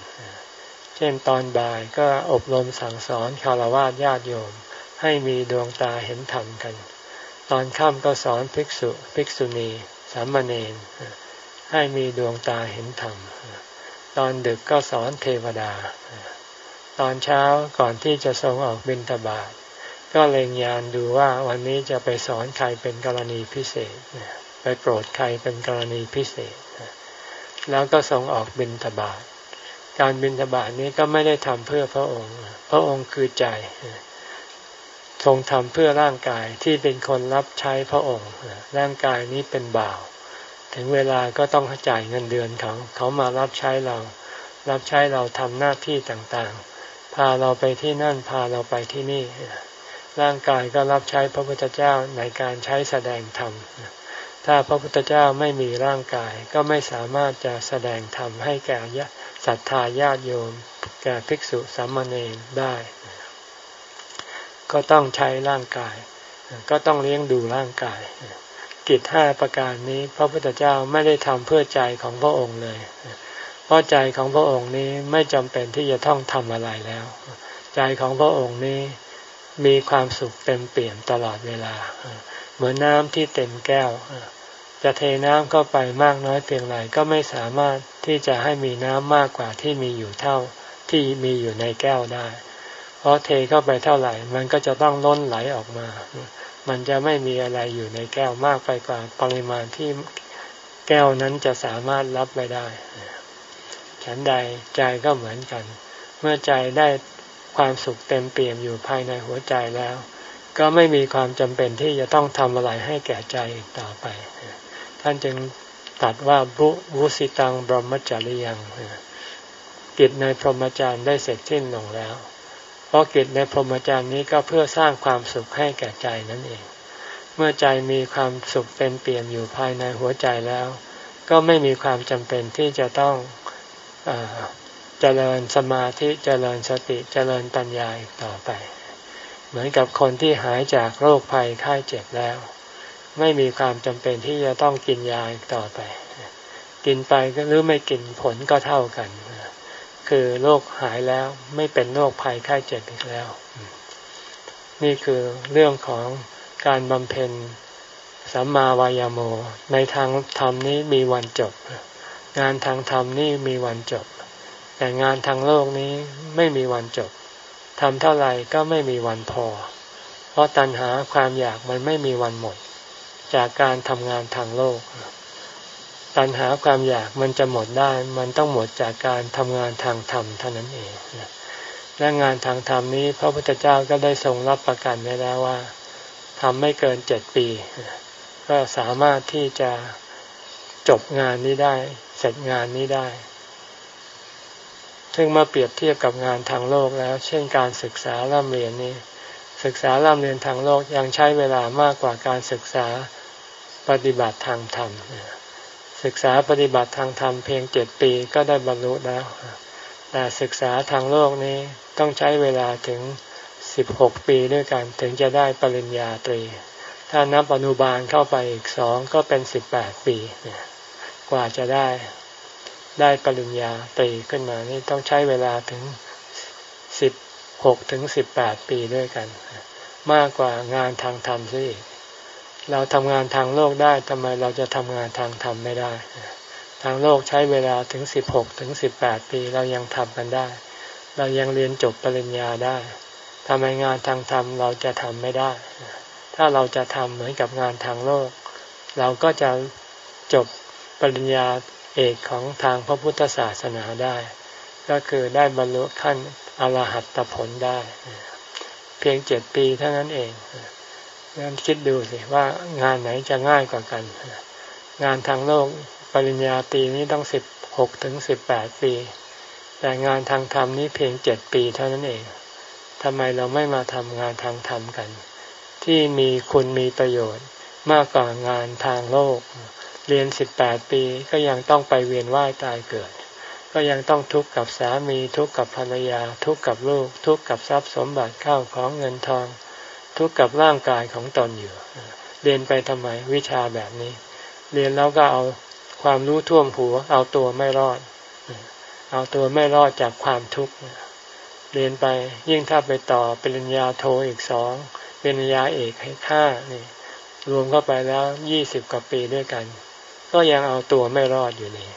เช่นตอนบ่ายก็อบรมสั่งสอนคารวะญาติโยม ให้มีดวงตาเห็นธรรมกัน ตอนค่ำก็สอนภิกษุ ภิกษุณี สามเณรให้มีดวงตาเห็นธรรม ตอนดึกก็สอนเทวดา ตอนเช้าก่อนที่จะทรงออกบิณฑบาตก็เล็งยานดูว่าวันนี้จะไปสอนใครเป็นกรณีพิเศษ ไปโปรดใครเป็นกรณีพิเศษ แล้วก็ทรงออกบิณฑบาต การบิณฑบาตนี้ก็ไม่ได้ทำเพื่อพระองค์ พระองค์คือใจ ทรงทำเพื่อร่างกายที่เป็นคนรับใช้พระองค์ ร่างกายนี้เป็นบ่าว ถึงเวลาก็ต้องจ่ายเงินเดือนเขา เขามารับใช้เรา รับใช้เราทำหน้าที่ต่างๆ พาเราไปที่นั่น พาเราไปที่นี่ ร่างกายก็รับใช้พระพุทธเจ้าในการใช้แสดงธรรมถ้าพระพุทธเจ้าไม่มีร่างกายก็ไม่สามารถจะแสดงธรรมให้แก่ ศรัทธาญาติโยมแก่ภิกษุสามเณรได้ ก็ต้องใช้ร่างกาย ก็ต้องเลี้ยงดูร่างกาย กิจห้าประการนี้ พระพุทธเจ้าไม่ได้ทำเพื่อใจของพระองค์เลย เพราะใจของพระองค์นี้ไม่จำเป็นที่จะต้องทำอะไรแล้ว ใจของพระองค์นี้มีความสุขเต็มเปี่ยมตลอดเวลา เหมือนน้ำที่เต็มแก้ว จะเทน้ำเข้าไปมากน้อยเพียงไรก็ไม่สามารถที่จะให้มีน้ำมากกว่าที่มีอยู่เท่าที่มีอยู่ในแก้วได้ เพราะเทเข้าไปเท่าไหร่ มันก็จะต้องล้นไหลออกมา มันจะไม่มีอะไรอยู่ในแก้วมากไปกว่าปริมาณที่แก้วนั้นจะสามารถรับไปได้ ฉันใดใจก็เหมือนกัน เมื่อใจได้ความสุขเต็มเปี่ยมอยู่ภายในหัวใจแล้ว ก็ไม่มีความจำเป็นที่จะต้องทำอะไรให้แก่ใจอีกต่อไป ท่านจึงตัดว่าบุวุสิตังบรมจาริยังกิจในพรหมจารย์ได้เสร็จสิ้นลงแล้ว เพราะกิจในพรหมจารย์นี้ก็เพื่อสร้างความสุขให้แก่ใจนั่นเอง เมื่อใจมีความสุขเป็นเปี่ยมอยู่ภายในหัวใจแล้ว ก็ไม่มีความจำเป็นที่จะต้องอเจริญสมาธิเจริญสติเจริญปัญญาอีกต่อไป เหมือนกับคนที่หายจากโรคภัยไข้เจ็บแล้ว ไม่มีความจำเป็นที่จะต้องกินยาต่อไป กินไปก็หรือไม่กินผลก็เท่ากัน คือโรคหายแล้วไม่เป็นโรคภัยไข้เจ็บอีกแล้ว นี่คือเรื่องของการบำเพ็ญสัมมาวายโม ในทางธรรมนี้มีวันจบ งานทางธรรมนี่มีวันจบ แต่งานทางโลกนี้ไม่มีวันจบทำเท่าไหร่ก็ไม่มีวันพอ เพราะตัณหาความอยากมันไม่มีวันหมด จากการทำงานทางโลก ตัณหาความอยากมันจะหมดได้ มันต้องหมดจากการทำงานทางธรรมเท่านั้นเองและงานทางธรรมนี้ พระพุทธเจ้าก็ได้ทรงรับประกันไว้แล้วว่าทำไม่เกินเจ็ดปี ก็สามารถที่จะจบงานนี้ได้ เสร็จงานนี้ได้ ซึ่งมาเปรียบเทียบกับงานทางโลกแล้ว เช่นการศึกษาร่ำเรียนนี้ ศึกษาเล่าเรียนทางโลกยังใช้เวลามากกว่าการศึกษา ปฏิบัติทางธรรม ศึกษาปฏิบัติทางธรรมเพียงเจ็ดปีก็ได้บรรลุแล้ว แต่ศึกษาทางโลกนี้ต้องใช้เวลาถึงสิบหกปีด้วยกันถึงจะได้ปริญญาตรี ถ้านับอนุบาลเข้าไปอีกสองก็เป็นสิบแปดปี กว่าจะได้ได้ปริญญาตรีขึ้นมานี่ต้องใช้เวลาถึงสิบหกถึงสิบแปดปีด้วยกัน มากกว่างานทางธรรมซะอีก เราทำงานทางโลกได้ทำไมเราจะทำงานทางธรรมไม่ได้ ทางโลกใช้เวลาถึงสิบหกถึงสิบแปดปีเรายังทำกันได้ เรายังเรียนจบปริญญาได้ทำไมงานทางธรรมเราจะทำไม่ได้ ถ้าเราจะทำเหมือนกับงานทางโลก เราก็จะจบปริญญาเอกของทางพระพุทธศาสนาได้ ก็คือได้บรรลุขั้นอรหัตผลได้ เพียงเจ็ดปีเท่านั้นเอง งั้นคิดดูสิว่างานไหนจะง่ายกว่ากัน งานทางโลกปริญญาตรีนี้ต้องสิบหกถึงสิบแปดปี แต่งานทางธรรมนี้เพียงเจ็ดปีเท่านั้นเองทำไมเราไม่มาทำงานทางธรรมกัน ที่มีคุณมีประโยชน์มากกว่างานทางโลก เรียนสิบแปดปีก็ยังต้องไปเวียนว่ายตายเกิด ก็ยังต้องทุกข์กับสามีทุกข์กับภรรยา ทุกข์กับลูก ทุกข์กับทรัพย์สมบัติเข้าของเงินทอง ทุกข์กับร่างกายของตนอยู่เรียนไปทำไมวิชาแบบนี้ เรียนแล้วก็เอาความรู้ท่วมหัว เอาตัวไม่รอด เอาตัวไม่รอดจากความทุกข์เรียนไปยิ่งถ้าไปต่อปริญญาโทอีกสองปริญญาเอกให้ค่านี่ รวมเข้าไปแล้วยี่สิบกว่าปีด้วยกัน ก็ยังเอาตัวไม่รอดอยู่ดี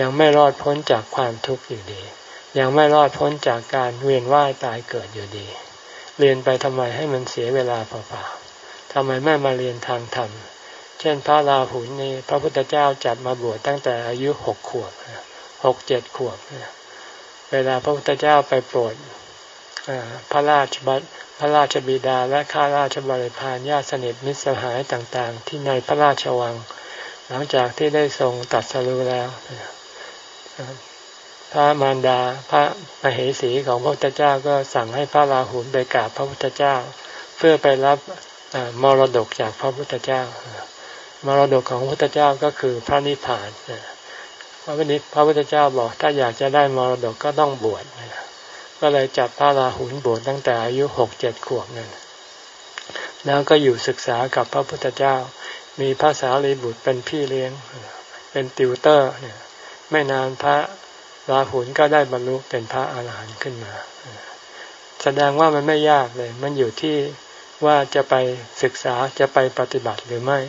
ยังไม่รอดพ้นจากความทุกข์อยู่ดี ยังไม่รอดพ้นจากการเวียนว่ายตายเกิดอยู่ดี เรียนไปทำไมให้มันเสียเวลาเปล่าๆทำไมไม่มาเรียนทางธรรม เช่นพระราหุลนี่พระพุทธเจ้าจัดมาบวชตั้งแต่อายุหกขวบหกเจ็ดขวบ เวลาพระพุทธเจ้าไปโปรดพระราชบัพระราชบิดาและข้าราชบริพารญาติสนิทมิตรสหายต่างๆ ที่ในพระราชวัง หลังจากที่ได้ทรงตัดสรุแล้ว พระมารดาพระมเหสีของพระพุทธเจ้าก็สั่งให้พระราหุลไปกราบพระพุทธเจ้า เพื่อไปรับมรดกจากพระพุทธเจ้า มรดกของพระพุทธเจ้าก็คือพระนิพพานพระนิพระพุทธเจ้าบอกถ้าอยากจะได้มรดกก็ต้องบวชก็เลยจับพระราหุลบวชตั้งแต่อายุหกเจ็ดขวบนั่นแล้วก็อยู่ศึกษากับพระพุทธเจ้า มีพระสารีบุตรเป็นพี่เลี้ยง เป็นติวเตอร์เนี่ยไม่นานพระ ราหุลก็ได้บรรลุเป็นพระอาหารหันต์ขึ้นมา แสดงว่ามันไม่ยากเลย มันอยู่ที่ว่าจะไปศึกษาจะไปปฏิบัติหรือไม่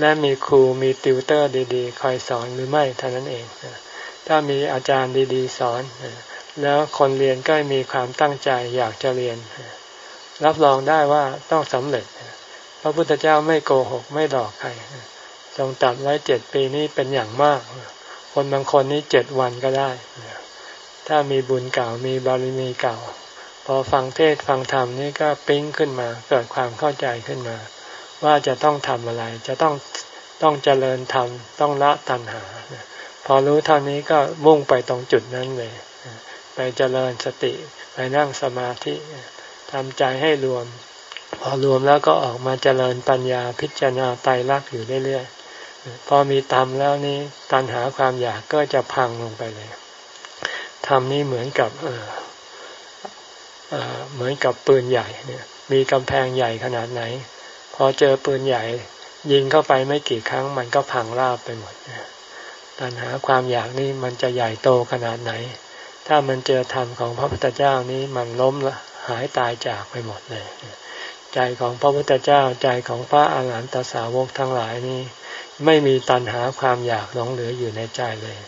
และมีครูมีติวเตอร์ดีๆ คอยสอนหรือไม่เท่านั้นเอง ถ้ามีอาจารย์ดีๆ สอน แล้วคนเรียนก็มีความตั้งใจอยากจะเรียน รับรองได้ว่าต้องสำเร็จ พระพุทธเจ้าไม่โกหกไม่หลอกใครทรงตัดไว้เจ็ดปีนี้เป็นอย่างมาก คนบางคนนี้เจ็ดวันก็ได้ ถ้ามีบุญเก่ามีบารมีเก่า พอฟังเทศฟังธรรมนี่ก็ปิ้งขึ้นมา เกิดความเข้าใจขึ้นมา ว่าจะต้องทำอะไร จะต้องต้องเจริญธรรมต้องละตัณหา พอรู้เท่านี้ก็มุ่งไปตรงจุดนั้นเลย ไปเจริญสติไปนั่งสมาธิทำใจให้รวม พอรวมแล้วก็ออกมาเจริญปัญญาพิจารณาไตรลักษณ์อยู่เรื่อยๆ พอมีธรรมแล้วนี้ตัณหาความอยากก็จะพังลงไปเลยธรรมนี้เหมือนกับเออเหมือนกับปืนใหญ่เนี่ย มีกำแพงใหญ่ขนาดไหน พอเจอปืนใหญ่ ยิงเข้าไปไม่กี่ครั้ง มันก็พังราบไปหมดตัณหาความอยากนี่มันจะใหญ่โตขนาดไหน ถ้ามันเจอธรรมของพระพุทธเจ้านี้มันล้มละหายตายจากไปหมดเลย ใจของพระพุทธเจ้าใจของพระอาหารหันตสาวกทั้งหลายนี้ ไม่มีตัณหาความอยากหลงเหลืออยู่ในใจเลย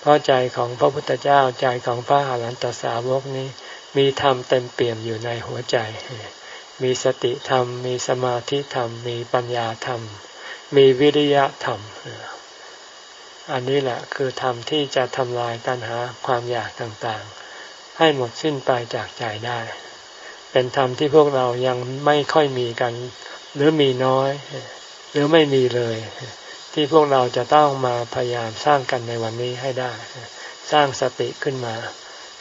เพราะใจของพระพุทธเจ้าใจของพระอรหันตสาวกนี้ มีธรรมเต็มเปี่ยมอยู่ในหัวใจ มีสติธรรม มีสมาธิธรรม มีปัญญาธรรม มีวิริยะธรรม อันนี้แหละคือธรรมที่จะทำลายตัณหาความอยากต่างๆ ให้หมดสิ้นไปจากใจได้ เป็นธรรมที่พวกเรายังไม่ค่อยมีกัน หรือมีน้อย หรือไม่มีเลย ที่พวกเราจะต้องมาพยายามสร้างกันในวันนี้ให้ได้ สร้างสติขึ้นมา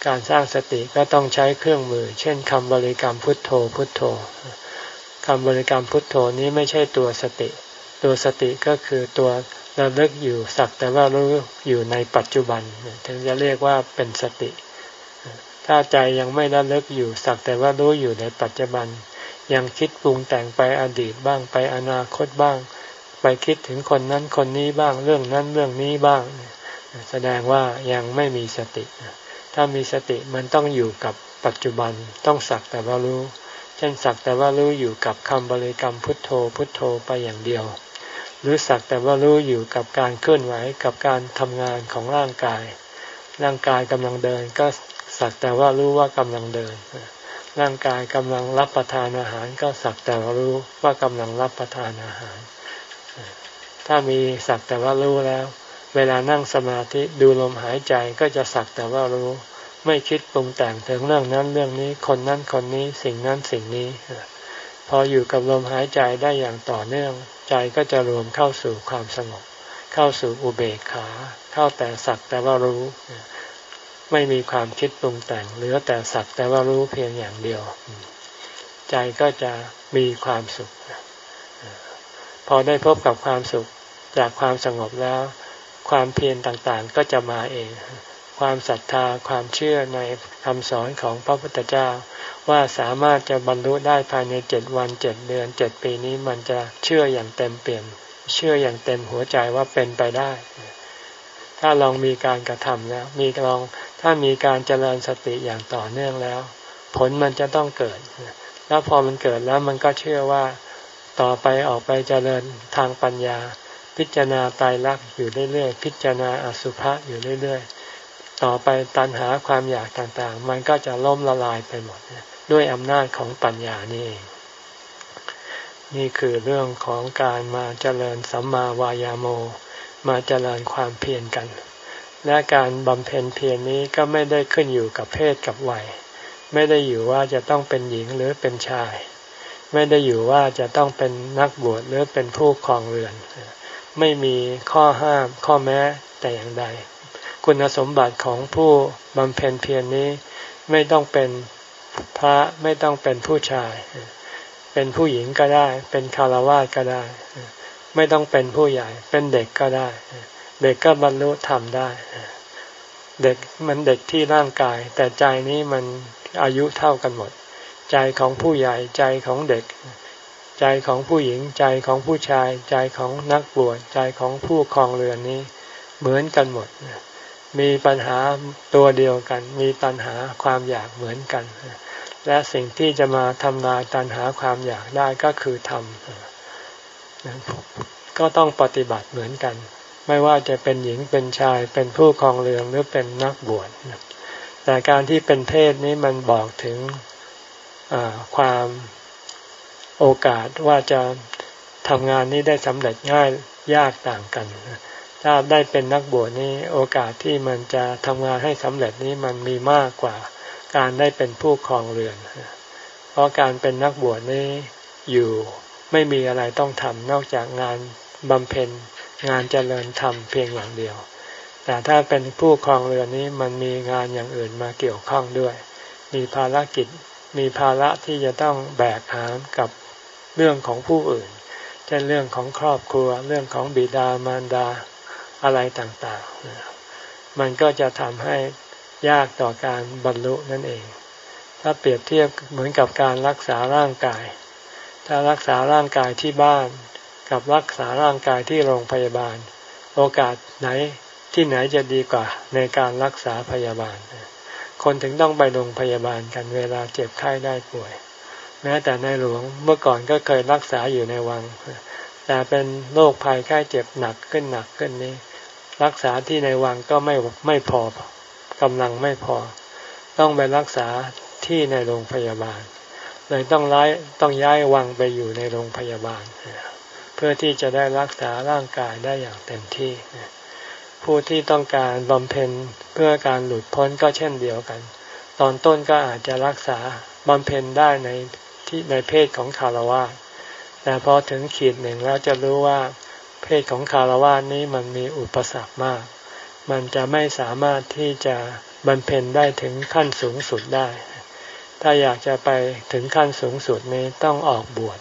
การสร้างสติก็ต้องใช้เครื่องมือ เช่นคำบริกรรมพุทโธพุทโธคำบริกรรมพุทโธนี้ไม่ใช่ตัวสติ ตัวสติก็คือตัวระลึกอยู่สักแต่ว่ารู้อยู่ในปัจจุบันถึงจะเรียกว่าเป็นสติ ถ้าใจยังไม่ระลึกอยู่สักแต่ว่ารู้อยู่ในปัจจุบัน ยังคิดปรุงแต่งไปอดีตบ้างไปอนาคตบ้าง ไปคิดถึงคนนั้นคนนี้บ้างเรื่องนั้นเรื่องนี้บ้าง แสดงว่ายังไม่มีสติ ถ้ามีสติมันต้องอยู่กับปัจจุบันต้องสักแต่ว่ารู้ เช่นสักแต่ว่ารู้อยู่กับคำบริกรรมพุทโธพุทโธไปอย่างเดียว หรือสักแต่ว่ารู้อยู่กับการเคลื่อนไหวกับการทำงานของร่างกาย ร่างกายกำลังเดินก็สักแต่ว่ารู้ว่ากำลังเดิน ร่างกายกำลังรับประทานอาหาร ก็สักแต่ว่ารู้ว่ากำลังรับประทานอาหาร ถ้ามีสักแต่ว่ารู้แล้ว เวลานั่งสมาธิดูลมหายใจก็จะสักแต่ว่ารู้ ไม่คิดปรุงแต่งถึงเรื่องนั้นเรื่องนี้ คนนั้นคนนี้สิ่งนั้นสิ่งนี้ พออยู่กับลมหายใจได้อย่างต่อเนื่อง ใจก็จะรวมเข้าสู่ความสงบ เข้าสู่อุเบกขา เข้าแต่สักแต่ว่ารู้ ไม่มีความคิดปรุงแต่งเหลือแต่สักแต่ว่ารู้เพียงอย่างเดียว ใจก็จะมีความสุขพอได้พบกับความสุข จากความสงบแล้ว ความเพียรต่างๆก็จะมาเอง ความศรัทธาความเชื่อในคำสอนของพระพุทธเจ้า ว่าสามารถจะบรรลุได้ภายในเจ็ดวันเจ็ดเดือนเจ็ดปีนี้มันจะเชื่ออย่างเต็มเปี่ยม เชื่ออย่างเต็มหัวใจว่าเป็นไปได้ ถ้าลองมีการกระทำแล้ว มีลองถ้ามีการเจริญสติอย่างต่อเนื่องแล้ว ผลมันจะต้องเกิด แล้วพอมันเกิดแล้วมันก็เชื่อว่าต่อไปออกไปเจริญทางปัญญา พิจารณาตายรักอยู่เรื่อยๆพิจารณาอสุภะอยู่เรื่อยๆ ต่อไปตัณหาความอยากต่างๆ มันก็จะล่มละลายไปหมดด้วยอำนาจของปัญญานี่เองนี่คือเรื่องของการมาเจริญสัมมาวายาโม มาเจริญความเพียรกัน และการบำเพ็ญเพียรนี้ก็ไม่ได้ขึ้นอยู่กับเพศกับวัย ไม่ได้อยู่ว่าจะต้องเป็นหญิงหรือเป็นชาย ไม่ได้อยู่ว่าจะต้องเป็นนักบวชหรือเป็นผู้ครองเรือน ไม่มีข้อห้ามข้อแม้แต่อย่างใด คุณสมบัติของผู้บำเพ็ญเพียรนี้ไม่ต้องเป็นพระไม่ต้องเป็นผู้ชาย เป็นผู้หญิงก็ได้ เป็นคารวะก็ได้ ไม่ต้องเป็นผู้ใหญ่ เป็นเด็กก็ได้ เด็กก็บรรลุธรรมได้ เด็กมันเด็กที่ร่างกาย แต่ใจนี้มันอายุเท่ากันหมด ใจของผู้ใหญ่ใจของเด็ก ใจของผู้หญิงใจของผู้ชาย ใจของนักบวชใจของผู้ครองเรือนนี้ เหมือนกันหมด มีปัญหาตัวเดียวกัน มีปัญหาความอยากเหมือนกัน และสิ่งที่จะมาทำลายตัณหาความอยากได้ก็คือธรรมก็ต้องปฏิบัติเหมือนกัน ไม่ว่าจะเป็นหญิงเป็นชายเป็นผู้ครองเรืองหรือเป็นนักบวชแต่การที่เป็นเพศนี้มันบอกถึงความ โอกาสว่าจะทำงานนี้ได้สำเร็จง่ายยากต่างกัน ถ้าได้เป็นนักบวชนี้โอกาสที่มันจะทำงานให้สำเร็จนี้มันมีมากกว่า การได้เป็นผู้ครองเรือน เพราะการเป็นนักบวชนี้อยู่ไม่มีอะไรต้องทำนอกจากงานบำเพ็ญงานเจริญธรรมเพียงอย่างเดียว แต่ถ้าเป็นผู้ครองเรือนนี้มันมีงานอย่างอื่นมาเกี่ยวข้องด้วย มีภารกิจมีภาระที่จะต้องแบกหามกับ เรื่องของผู้อื่น เช่นเรื่องของครอบครัว เรื่องของบิดามารดาอะไรต่างๆ มันก็จะทำให้ยากต่อการบรรลุนั่นเอง ถ้าเปรียบเทียบเหมือนกับการรักษาร่างกาย ถ้ารักษาร่างกายที่บ้าน กับรักษาร่างกายที่โรงพยาบาล โอกาสไหนที่ไหนจะดีกว่าในการรักษาพยาบาล คนถึงต้องไปโรงพยาบาลกันเวลาเจ็บไข้ได้ป่วย แม้แต่ในหลวงเมื่อก่อนก็เคยรักษาอยู่ในวัง แต่เป็นโรคภัยไข้เจ็บหนักขึ้นหนักขึ้นนี้ รักษาที่ในวังก็ไม่ไม่พอกำลังไม่พอ ต้องไปรักษาที่ในโรงพยาบาล เลยต้องย้ายต้องย้ายวังไปอยู่ในโรงพยาบาล เพื่อที่จะได้รักษาร่างกายได้อย่างเต็มที่ ผู้ที่ต้องการบำเพ็ญเพื่อการหลุดพ้นก็เช่นเดียวกัน ตอนต้นก็อาจจะรักษาบำเพ็ญได้ใน ที่ในเพศของคารวะแต่พอถึงขีดหนึ่งแล้วจะรู้ว่าเพศของคารวะนี้มันมีอุปสรรคมาก มันจะไม่สามารถที่จะบำเพ็ญได้ถึงขั้นสูงสุดได้ ถ้าอยากจะไปถึงขั้นสูงสุดนี้ต้องออกบวช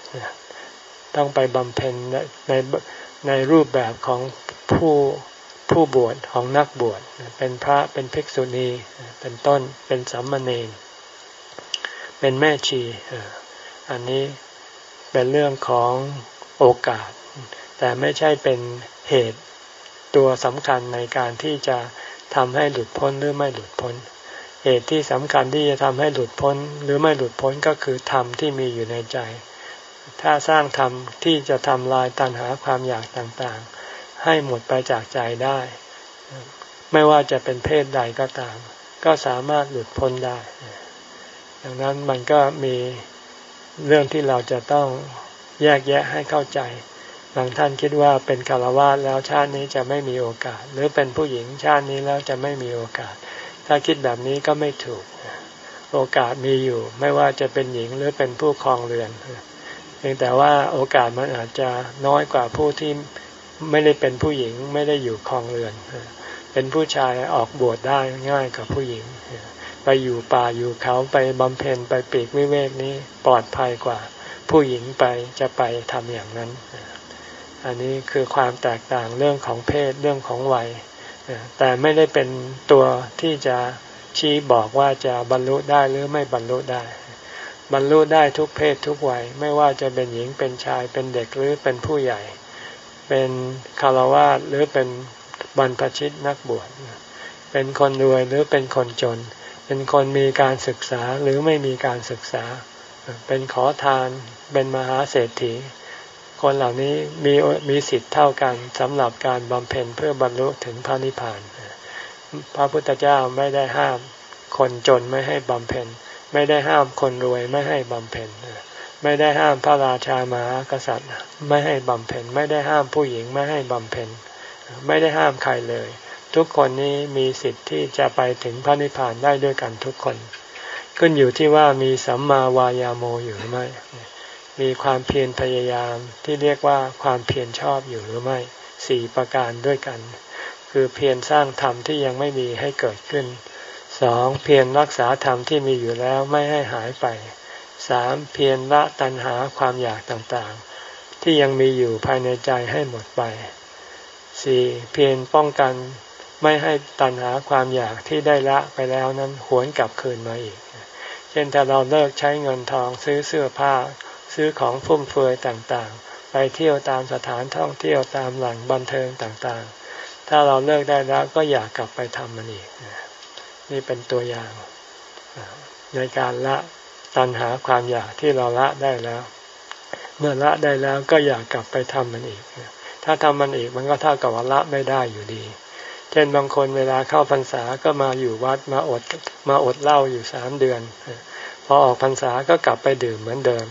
ต้องไปบำเพ็ญในในรูปแบบของผู้ผู้บวชของนักบวชเป็นพระเป็นภิกษุณี เป็นต้นเป็นสัมมาเนนเป็นแม่ชี อันนี้เป็นเรื่องของโอกาส แต่ไม่ใช่เป็นเหตุตัวสำคัญในการที่จะทำให้หลุดพ้นหรือไม่หลุดพ้น เหตุที่สำคัญที่จะทำให้หลุดพ้น หรือไม่หลุดพ้นก็คือธรรมที่มีอยู่ในใจ ถ้าสร้างธรรมที่จะทำลายตัณหาความอยากต่างๆ ให้หมดไปจากใจได้ ไม่ว่าจะเป็นเพศใดก็ตาม ก็สามารถหลุดพ้นได้ ดังนั้นมันก็มี เรื่องที่เราจะต้องแยกแยะให้เข้าใจ บางท่านคิดว่าเป็นคารวะแล้วชาตินี้จะไม่มีโอกาส หรือเป็นผู้หญิงชาตินี้แล้วจะไม่มีโอกาส ถ้าคิดแบบนี้ก็ไม่ถูก โอกาสมีอยู่ ไม่ว่าจะเป็นหญิงหรือเป็นผู้ครองเรือนเพียงแต่ว่าโอกาสมันอาจจะน้อยกว่าผู้ที่ไม่ได้เป็นผู้หญิงไม่ได้อยู่ครองเรือน เป็นผู้ชายออกบวชได้ง่ายกว่าผู้หญิง ไปอยู่ป่าอยู่เขาไปบำเพ็ญไปปีกวิเวกนี้ปลอดภัยกว่า ผู้หญิงไปจะไปทำอย่างนั้น อันนี้คือความแตกต่างเรื่องของเพศเรื่องของวัย แต่ไม่ได้เป็นตัวที่จะชี้บอกว่าจะบรรลุได้หรือไม่บรรลุได้ บรรลุได้ทุกเพศทุกวัย ไม่ว่าจะเป็นหญิงเป็นชายเป็นเด็กหรือเป็นผู้ใหญ่ เป็นคารวะหรือเป็นบรรพชิตนักบวชเป็นคนรวยหรือเป็นคนจน เป็นคนมีการศึกษาหรือไม่มีการศึกษา เป็นขอทานเป็นมหาเศรษฐี คนเหล่านี้มีมีสิทธิ์เท่ากันสำหรับการบำเพ็ญเพื่อบรรลุถึงพระนิพพาน พระพุทธเจ้าไม่ได้ห้ามคนจนไม่ให้บำเพ็ญ ไม่ได้ห้ามคนรวยไม่ให้บำเพ็ญไม่ได้ห้ามพระราชามหากษัตริย์ ไม่ให้บำเพ็ญไม่ได้ห้ามผู้หญิงไม่ให้บำเพ็ญ ไม่ได้ห้ามใครเลย ทุกคนนี้มีสิทธิ์ที่จะไปถึงพระนิพพานได้ด้วยกันทุกคน ขึ้นอยู่ที่ว่ามีสัมมาวายาโมอยู่หรือไม่ มีความเพียรพยายามที่เรียกว่าความเพียรชอบอยู่หรือไม่สี่ประการด้วยกัน คือเพียรสร้างธรรมที่ยังไม่มีให้เกิดขึ้นสองเพียรรักษาธรรมที่มีอยู่แล้วไม่ให้หายไปสามเพียรละตัณหาความอยากต่างๆ ที่ยังมีอยู่ภายในใจให้หมดไปสี่เพียรป้องกัน ไม่ให้ตัณหาความอยากที่ได้ละไปแล้วนั้นหวนกลับคืนมาอีก เช่นถ้าเราเลิกใช้เงินทองซื้อเสื้อผ้า ซื้อของฟุ่มเฟือยต่างๆ ไปเที่ยวตามสถานท่องเที่ยวตามหลังบันเทิงต่างๆ ถ้าเราเลิกได้แล้วก็อยากกลับไปทำมันอีก นี่เป็นตัวอย่างในการละตัณหาความอยากที่เราละได้แล้ว เมื่อละได้แล้วก็อยากกลับไปทำมันอีก ถ้าทำมันอีกมันก็เท่ากับว่าละไม่ได้อยู่ดี เช่นบางคนเวลาเข้าพรรษาก็มาอยู่วัดมาอดมาอดเหล้าอยู่สามเดือน พอออกพรรษาก็กลับไปดื่มเหมือนเดิม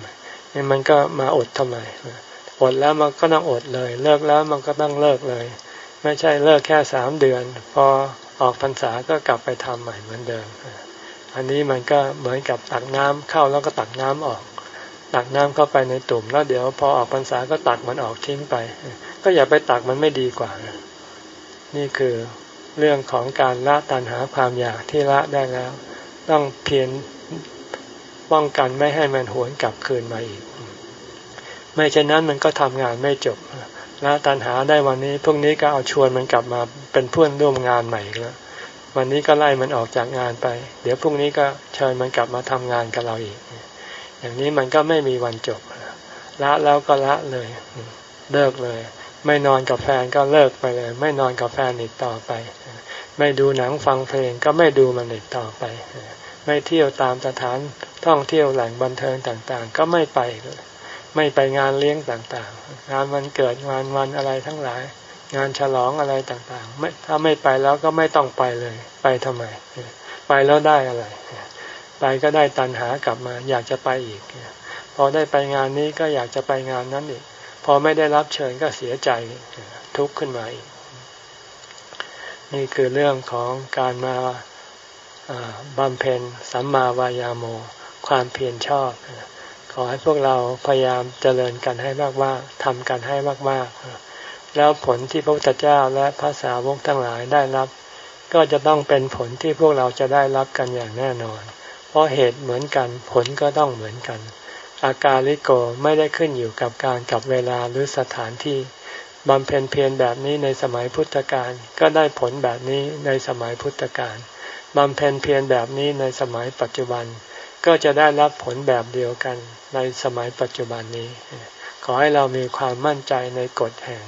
นี่มันก็มาอดทำไมอดแล้วมันก็ต้องอดเลย เลิกแล้วมันก็ต้องเลิกเลย ไม่ใช่เลิกแค่สามเดือน พอออกพรรษาก็กลับไปทำใหม่เหมือนเดิม อันนี้มันก็เหมือนกับตักน้ำเข้าแล้วก็ตักน้ำออก ตักน้ำเข้าไปในตุ่มแล้วเดี๋ยว พอออกพรรษาก็ตักมันออกทิ้งไป ก็อย่าไปตักมันไม่ดีกว่า นี่คือเรื่องของการละตันหาความอยากที่ละได้แล้ว ต้องเพียรป้องกันไม่ให้มันหวนกลับคืนมาอีก ไม่เช่นนั้นมันก็ทำงานไม่จบละตันหาได้วันนี้พรุ่งนี้ก็เอาชวนมันกลับมาเป็นเพื่อนร่วมงานใหม่แล้ววันนี้ก็ไล่มันออกจากงานไป เดี๋ยวพรุ่งนี้ก็เชิญมันกลับมาทำงานกับเราอีก อย่างนี้มันก็ไม่มีวันจบละแล้วก็ละเลย เลิกเลย ไม่นอนกับแฟนก็เลิกไปเลย ไม่นอนกับแฟนอีกต่อไป ไม่ดูหนังฟังเพลงก็ไม่ดูมันอีกต่อไป ไม่เที่ยวตามสถานท่องเที่ยวแหล่งบันเทิงต่างๆ ก็ไม่ไป ไม่ไปงานเลี้ยงต่างๆ งานวันเกิดงานวันอะไรทั้งหลาย งานฉลองอะไรต่างๆไม่ถ้าไม่ไปแล้วก็ไม่ต้องไปเลย ไปทำไม ไปแล้วได้อะไร ไปก็ได้ตันหากลับมา อยากจะไปอีกพอได้ไปงานนี้ก็อยากจะไปงานนั้นอีก พอไม่ได้รับเชิญก็เสียใจทุกข์ขึ้นมาอีกนี่คือเรื่องของการมาบำเพ็ญสัมมาวายาโม ความเพียรชอบ ขอให้พวกเราพยายามเจริญกันให้มากว่าทำกันให้มากๆ แล้วผลที่พระพุทธเจ้าและพระสาวกทั้งหลายได้รับ ก็จะต้องเป็นผลที่พวกเราจะได้รับกันอย่างแน่นอน เพราะเหตุเหมือนกันผลก็ต้องเหมือนกัน อาการลิโกไม่ได้ขึ้นอยู่กับการกับเวลาหรือสถานที่บำเพ็ญเพียรแบบนี้ในสมัยพุทธกาลก็ได้ผลแบบนี้ในสมัยพุทธกาลบำเพ็ญเพียรแบบนี้ในสมัยปัจจุบัน ก็จะได้รับผลแบบเดียวกันในสมัยปัจจุบันนี้ ขอให้เรามีความมั่นใจในกฎแห่ง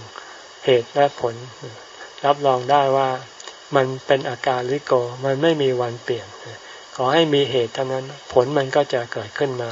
เหตุและผล รับรองได้ว่ามันเป็นอาการลิโกมันไม่มีวันเปลี่ยน ขอให้มีเหตุเท่านั้นผลมันก็จะเกิดขึ้นมา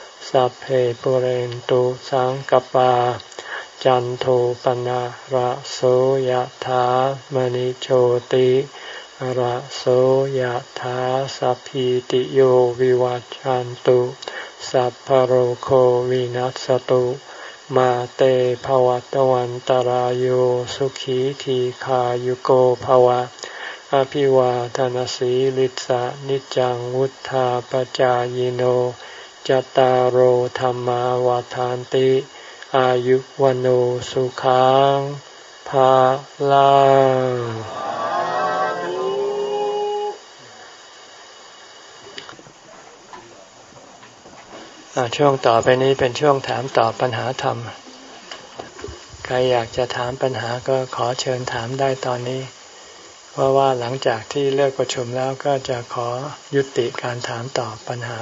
สัพเพปุเรนตุสังกปา จันโทปนะระโสยถามณิโชติระโสยถาสัพพิติโยวิวัจจันตุสัพพโรโควินัสตุมาเตภวัตวันตารโยสุขีทีขายุโกภวะ อภิวาทนสีลิสะนิจังวุธาปจายโน จตารโหธรรมาวาทานติ อายุวันโอสุขังภาลังช่วงต่อไปนี้เป็นช่วงถามตอบปัญหาธรรม ใครอยากจะถามปัญหาก็ขอเชิญถามได้ตอนนี้ เพราะว่าหลังจากที่เลิกประชุมแล้วก็จะขอยุติการถามตอบปัญหา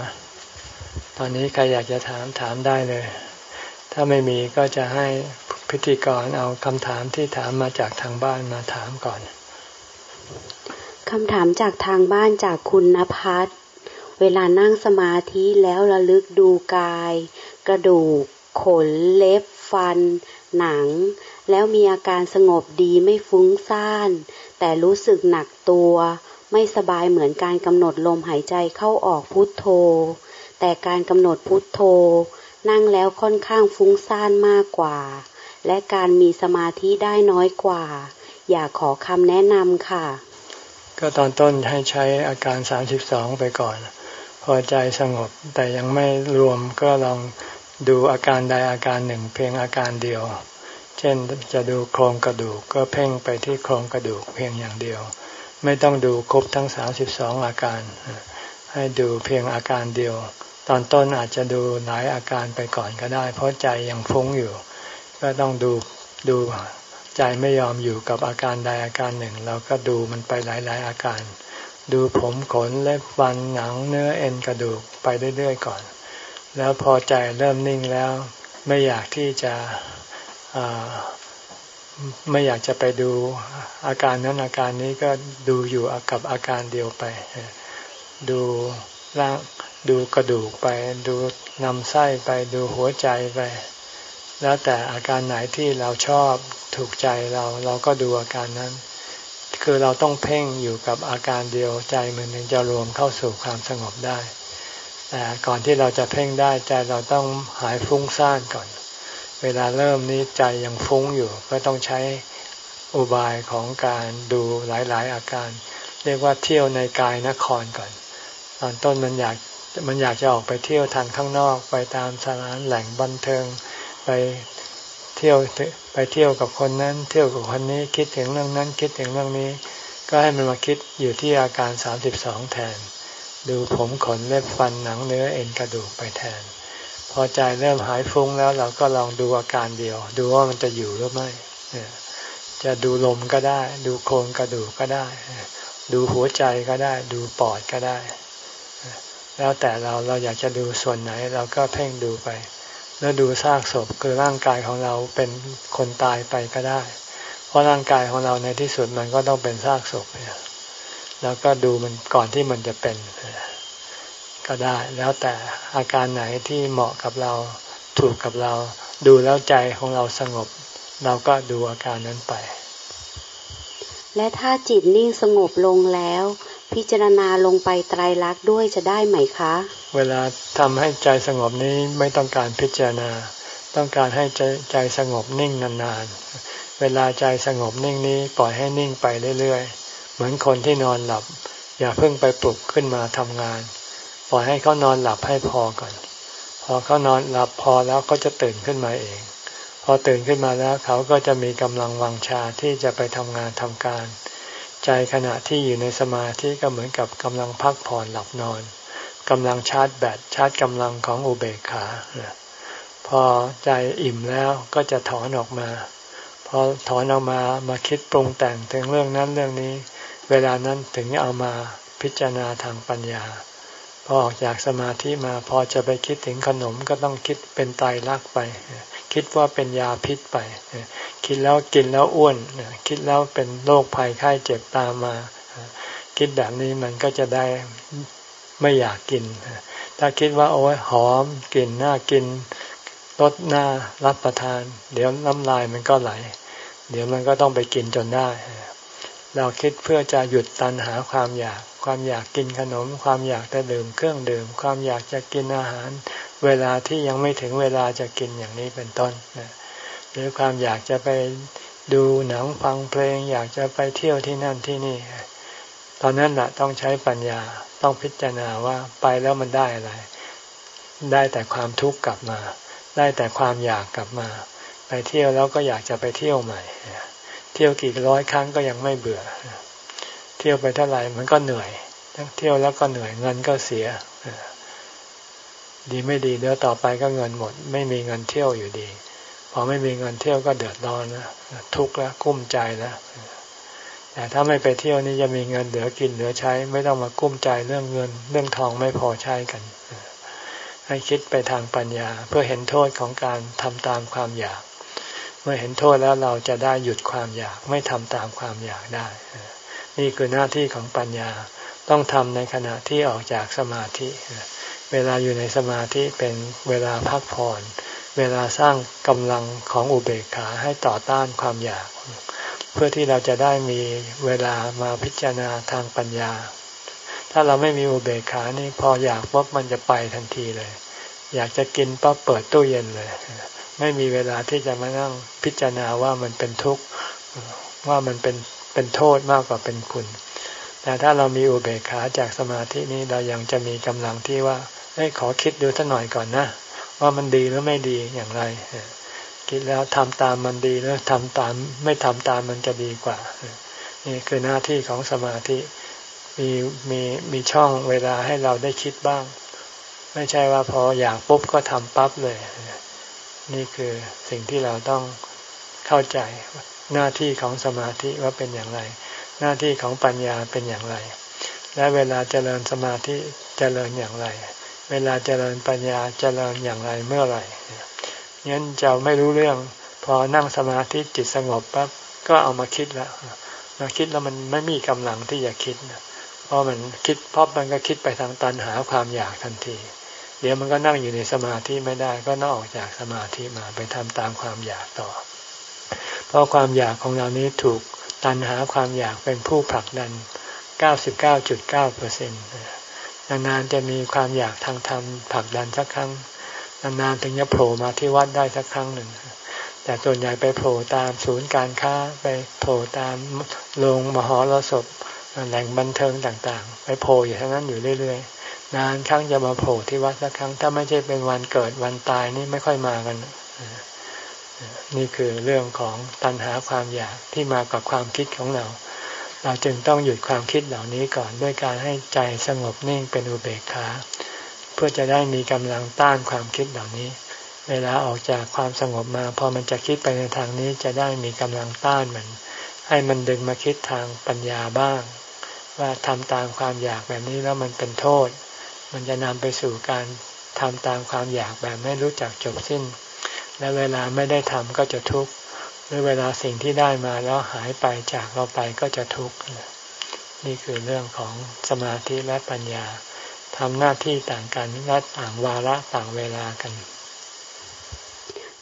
ตอนนี้ใครอยากจะถามถามได้เลย ถ้าไม่มีก็จะให้พิธีกรเอาคำถามที่ถามมาจากทางบ้านมาถามก่อนคำถามจากทางบ้านจากคุณนภัสเวลานั่งสมาธิแล้วระลึกดูกาย กระดูก ขน เล็บ ฟัน หนัง แล้วมีอาการสงบดีไม่ฟุ้งซ่าน แต่รู้สึกหนักตัว ไม่สบายเหมือนการกำหนดลมหายใจเข้าออกพุทโธ แต่การกำหนดพุทโธ นั่งแล้วค่อนข้างฟุ้งซ่านมากกว่า และการมีสมาธิได้น้อยกว่า อยากขอคำแนะนำค่ะ ก็ตอนต้นให้ใช้อาการ 32 ไปก่อน พอใจสงบแต่ยังไม่รวมก็ลองดูอาการใดอาการหนึ่ง เพียงอาการเดียว เช่นจะดูโครงกระดูกก็เพ่งไปที่โครงกระดูกเพียงอย่างเดียว ไม่ต้องดูครบทั้งสาสิบสองอาการ ให้ดูเพียงอาการเดียว ตอนต้นอาจจะดูหลายอาการไปก่อนก็ได้ เพราะใจยังฟุ้งอยู่ ก็ต้องดูดูใจไม่ยอมอยู่กับอาการใดอาการหนึ่ง เราก็ดูมันไปหลาย ๆ อาการ ดูผมขนเล็บฟันหนังเนื้อเอ็นกระดูกไปเรื่อยๆก่อน แล้วพอใจเริ่มนิ่งแล้วไม่อยากที่จะไม่อยากจะไปดูอาการนั้นอาการนี้ก็ดูอยู่กับอาการเดียวไป ดูร่าง ดูกระดูกไป ดูนำไส้ไปดูหัวใจไป แล้วแต่อาการไหนที่เราชอบถูกใจเราเราก็ดูอาการนั้น คือเราต้องเพ่งอยู่กับอาการเดียวใจมันถึงจะรวมเข้าสู่ความสงบได้ แต่ก่อนที่เราจะเพ่งได้ใจเราต้องหายฟุ้งซ่านก่อน เวลาเริ่มนี้ใจยังฟุ้งอยู่ก็ต้องใช้อุบายของการดูหลายๆ อาการ เรียกว่าเที่ยวในกายนครก่อน ตอนต้นมันอยาก มันอยากจะออกไปเที่ยวทางข้างนอก ไปตามสถานแหล่งบันเทิง ไปเที่ยวไปเที่ยวกับคนนั้น เที่ยวกับคนนี้คิดถึงเรื่องนั้นคิดถึงเรื่องนี้ ก็ให้มันมาคิดอยู่ที่อาการสามสิบสองแทน ดูผมขนเล็บฟันหนังเนื้อเอ็นกระดูกไปแทน พอใจเริ่มหายฟุ้งแล้วเราก็ลองดูอาการเดียว ดูว่ามันจะอยู่หรือไม่จะดูลมก็ได้ ดูโครงกระดูกก็ได้ ดูหัวใจก็ได้ ดูปอดก็ได้ แล้วแต่เราเราอยากจะดูส่วนไหนเราก็เพ่งดูไป แล้วดูซากศพคือร่างกายของเราเป็นคนตายไปก็ได้ เพราะร่างกายของเราในที่สุดมันก็ต้องเป็นซากศพแล้วก็ดูมันก่อนที่มันจะเป็นก็ได้ แล้วแต่อาการไหนที่เหมาะกับเราถูกกับเรา ดูแล้วใจของเราสงบ เราก็ดูอาการนั้นไป และถ้าจิตนิ่งสงบลงแล้ว พิจารณาลงไปไตรลักษณ์ด้วยจะได้ไหมคะ เวลาทำให้ใจสงบนี้ไม่ต้องการพิจารณา ต้องการให้ใจใจสงบนิ่งนานๆ เวลาใจสงบนิ่งนี้ปล่อยให้นิ่งไปเรื่อยๆ เหมือนคนที่นอนหลับ อย่าเพิ่งไปปลุกขึ้นมาทำงาน ปล่อยให้เขานอนหลับให้พอก่อน พอเขานอนหลับพอแล้วก็จะตื่นขึ้นมาเอง พอตื่นขึ้นมาแล้วเขาก็จะมีกำลังวังชาที่จะไปทำงานทำการ ใจขณะที่อยู่ในสมาธิก็เหมือนกับกำลังพักผ่อนหลับนอนกำลังชาร์จแบตชาร์จกำลังของอุเบกขาพอใจอิ่มแล้วก็จะถอนออกมาพอถอนออกมามาคิดปรุงแต่งถึงเรื่องนั้นเรื่องนี้ เวลานั้นถึงเอามาพิจารณาทางปัญญาพอออกจากสมาธิมาพอจะไปคิดถึงขนมก็ต้องคิดเป็นไตรลักษณ์ไป คิดว่าเป็นยาพิษไป คิดแล้วกินแล้วอ้วน คิดแล้วเป็นโรคภัยไข้เจ็บตามมา คิดแบบนี้มันก็จะได้ไม่อยากกิน ถ้าคิดว่าโอ้ยหอมกลิ่นน่ากินรสน้ารับประทาน เดี๋ยวน้ำลายมันก็ไหล เดี๋ยวมันก็ต้องไปกินจนได้ เราคิดเพื่อจะหยุดตันหาความอยาก ความอยากกินขนม ความอยากจะดื่มเครื่องดื่ม ความอยากจะกินอาหาร เวลาที่ยังไม่ถึงเวลาจะกินอย่างนี้เป็นต้นหรือความอยากจะไปดูหนังฟังเพลง อยากจะไปเที่ยวที่นั่นที่นี่ ตอนนั้นแหละต้องใช้ปัญญาต้องพิจารณาว่าไปแล้วมันได้อะไร ได้แต่ความทุกข์กลับมา ได้แต่ความอยากกลับมา ไปเที่ยวแล้วก็อยากจะไปเที่ยวใหม่ เที่ยวกี่ร้อยครั้งก็ยังไม่เบื่อ เที่ยวไปเท่าไหร่มันก็เหนื่อยเที่ยวแล้วก็เหนื่อยเงินก็เสีย ดีไม่ดีเดี๋ยวต่อไปก็เงินหมด ไม่มีเงินเที่ยวอยู่ดี พอไม่มีเงินเที่ยวก็เดือดร้อนนะทุกข์แล้วกุ้มใจแล้วแต่ถ้าไม่ไปเที่ยวนี่จะมีเงินเหลือกินเหลือใช้ ไม่ต้องมากุ้มใจเรื่องเงิน เรื่องทองไม่พอใช้กัน ให้คิดไปทางปัญญา เพื่อเห็นโทษของการทำตามความอยาก เมื่อเห็นโทษแล้วเราจะได้หยุดความอยาก ไม่ทำตามความอยากได้ นี่คือหน้าที่ของปัญญาต้องทำในขณะที่ออกจากสมาธิ เวลาอยู่ในสมาธิเป็นเวลาพักผ่อน เวลาสร้างกำลังของอุเบกขาให้ต่อต้านความอยาก เพื่อที่เราจะได้มีเวลามาพิจารณาทางปัญญา ถ้าเราไม่มีอุเบกขานี่พออยากปุ๊บมันจะไปทันทีเลย อยากจะกินปั๊บเปิดตู้เย็นเลย ไม่มีเวลาที่จะมานั่งพิจารณาว่ามันเป็นทุกข์ว่ามันเป็นเป็นโทษมากกว่าเป็นคุณ แต่ถ้าเรามีอุเบกขาจากสมาธินี้เรายังจะมีกำลังที่ว่าเอ้ขอคิดดูสักหน่อยก่อนนะ ว่ามันดีหรือไม่ดีอย่างไร คิดแล้วทำตามมันดีแล้วทำตามไม่ทำตามมันจะดีกว่า นี่คือหน้าที่ของสมาธิมีมีมีช่องเวลาให้เราได้คิดบ้าง ไม่ใช่ว่าพออยากปุ๊บก็ทำปั๊บเลย นี่คือสิ่งที่เราต้องเข้าใจหน้าที่ของสมาธิว่าเป็นอย่างไร หน้าที่ของปัญญาเป็นอย่างไร และเวลาเจริญสมาธิเจริญอย่างไร เวลาเจริญปัญญาเจริญอย่างไรเมื่อไหร่งั้นจะไม่รู้เรื่อง พอนั่งสมาธิจิตสงบปั๊บก็เอามาคิดแล้วมาคิดแล้วมันไม่มีกำลังที่จะคิดเพราะมันคิดเพราะมันก็คิดไปทางตันหาความอยากทันที เดี๋ยวมันก็นั่งอยู่ในสมาธิไม่ได้ก็ต้องออกจากสมาธิมาไปทำตามความอยากต่อ เพราะความอยากของเรานี้ถูก ตันหาความอยากเป็นผู้ผลักดัน 99.9เปอร์เซ็นต์นานๆจะมีความอยากทางธรรมผลักดันสักครั้ง นานๆถึงจะโผล่มาที่วัดได้สักครั้งหนึ่ง แต่ส่วนใหญ่ไปโผล่ตามศูนย์การค้าไปโผล่ตามโรงมหรสพแหล่งบันเทิงต่างๆ ไปโผล่อยู่ทั้งนั้นอยู่เรื่อยๆ นานครั้งจะมาโผล่ที่วัดสักครั้ง ถ้าไม่ใช่เป็นวันเกิดวันตายนี่ไม่ค่อยมากัน นี่คือเรื่องของตัณหาความอยากที่มากับความคิดของเรา เราจึงต้องหยุดความคิดเหล่านี้ก่อนด้วยการให้ใจสงบนิ่งเป็นอุเบกขา เพื่อจะได้มีกำลังต้านความคิดเหล่านี้ เวลาออกจากความสงบมาพอมันจะคิดไปในทางนี้จะได้มีกำลังต้านมัน ให้มันดึงมาคิดทางปัญญาบ้าง ว่าทำตามความอยากแบบนี้แล้วมันเป็นโทษ มันจะนำไปสู่การทำตามความอยากแบบไม่รู้จักจบสิ้น และเวลาไม่ได้ทำก็จะทุกข์หรือเวลาสิ่งที่ได้มาแล้วหายไปจากเราไปก็จะทุกข์นี่คือเรื่องของสมาธิและปัญญาทำหน้าที่ต่างกันและต่างวาระต่างเวลากัน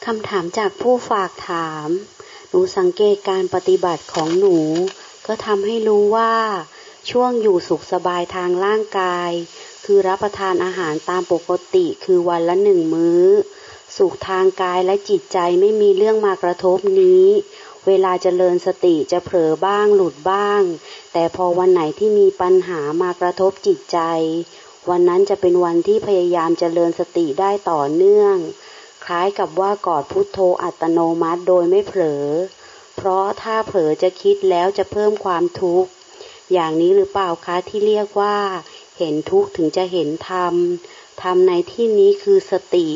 คำถามจากผู้ฝากถาม หนูสังเกตการปฏิบัติของหนู ก็ทำให้รู้ว่าช่วงอยู่สุขสบายทางร่างกาย คือรับประทานอาหารตามปกติคือวันละหนึ่งมื้อ สุขทางกายและจิตใจไม่มีเรื่องมากระทบนี้ เวลาจเจริญสติจะเผลอบ้างหลุดบ้าง แต่พอวันไหนที่มีปัญหามากระทบจิตใจ วันนั้นจะเป็นวันที่พยายามจเจริญสติได้ต่อเนื่อง คล้ายกับว่ากอดพุทโธอัตโนมัติโดยไม่เผลอ เพราะถ้าเผลอจะคิดแล้วจะเพิ่มความทุกข์ อย่างนี้หรือเปล่าคะที่เรียกว่า เห็นทุกข์ถึงจะเห็นธรรม ธรรมในที่นี้คือสติ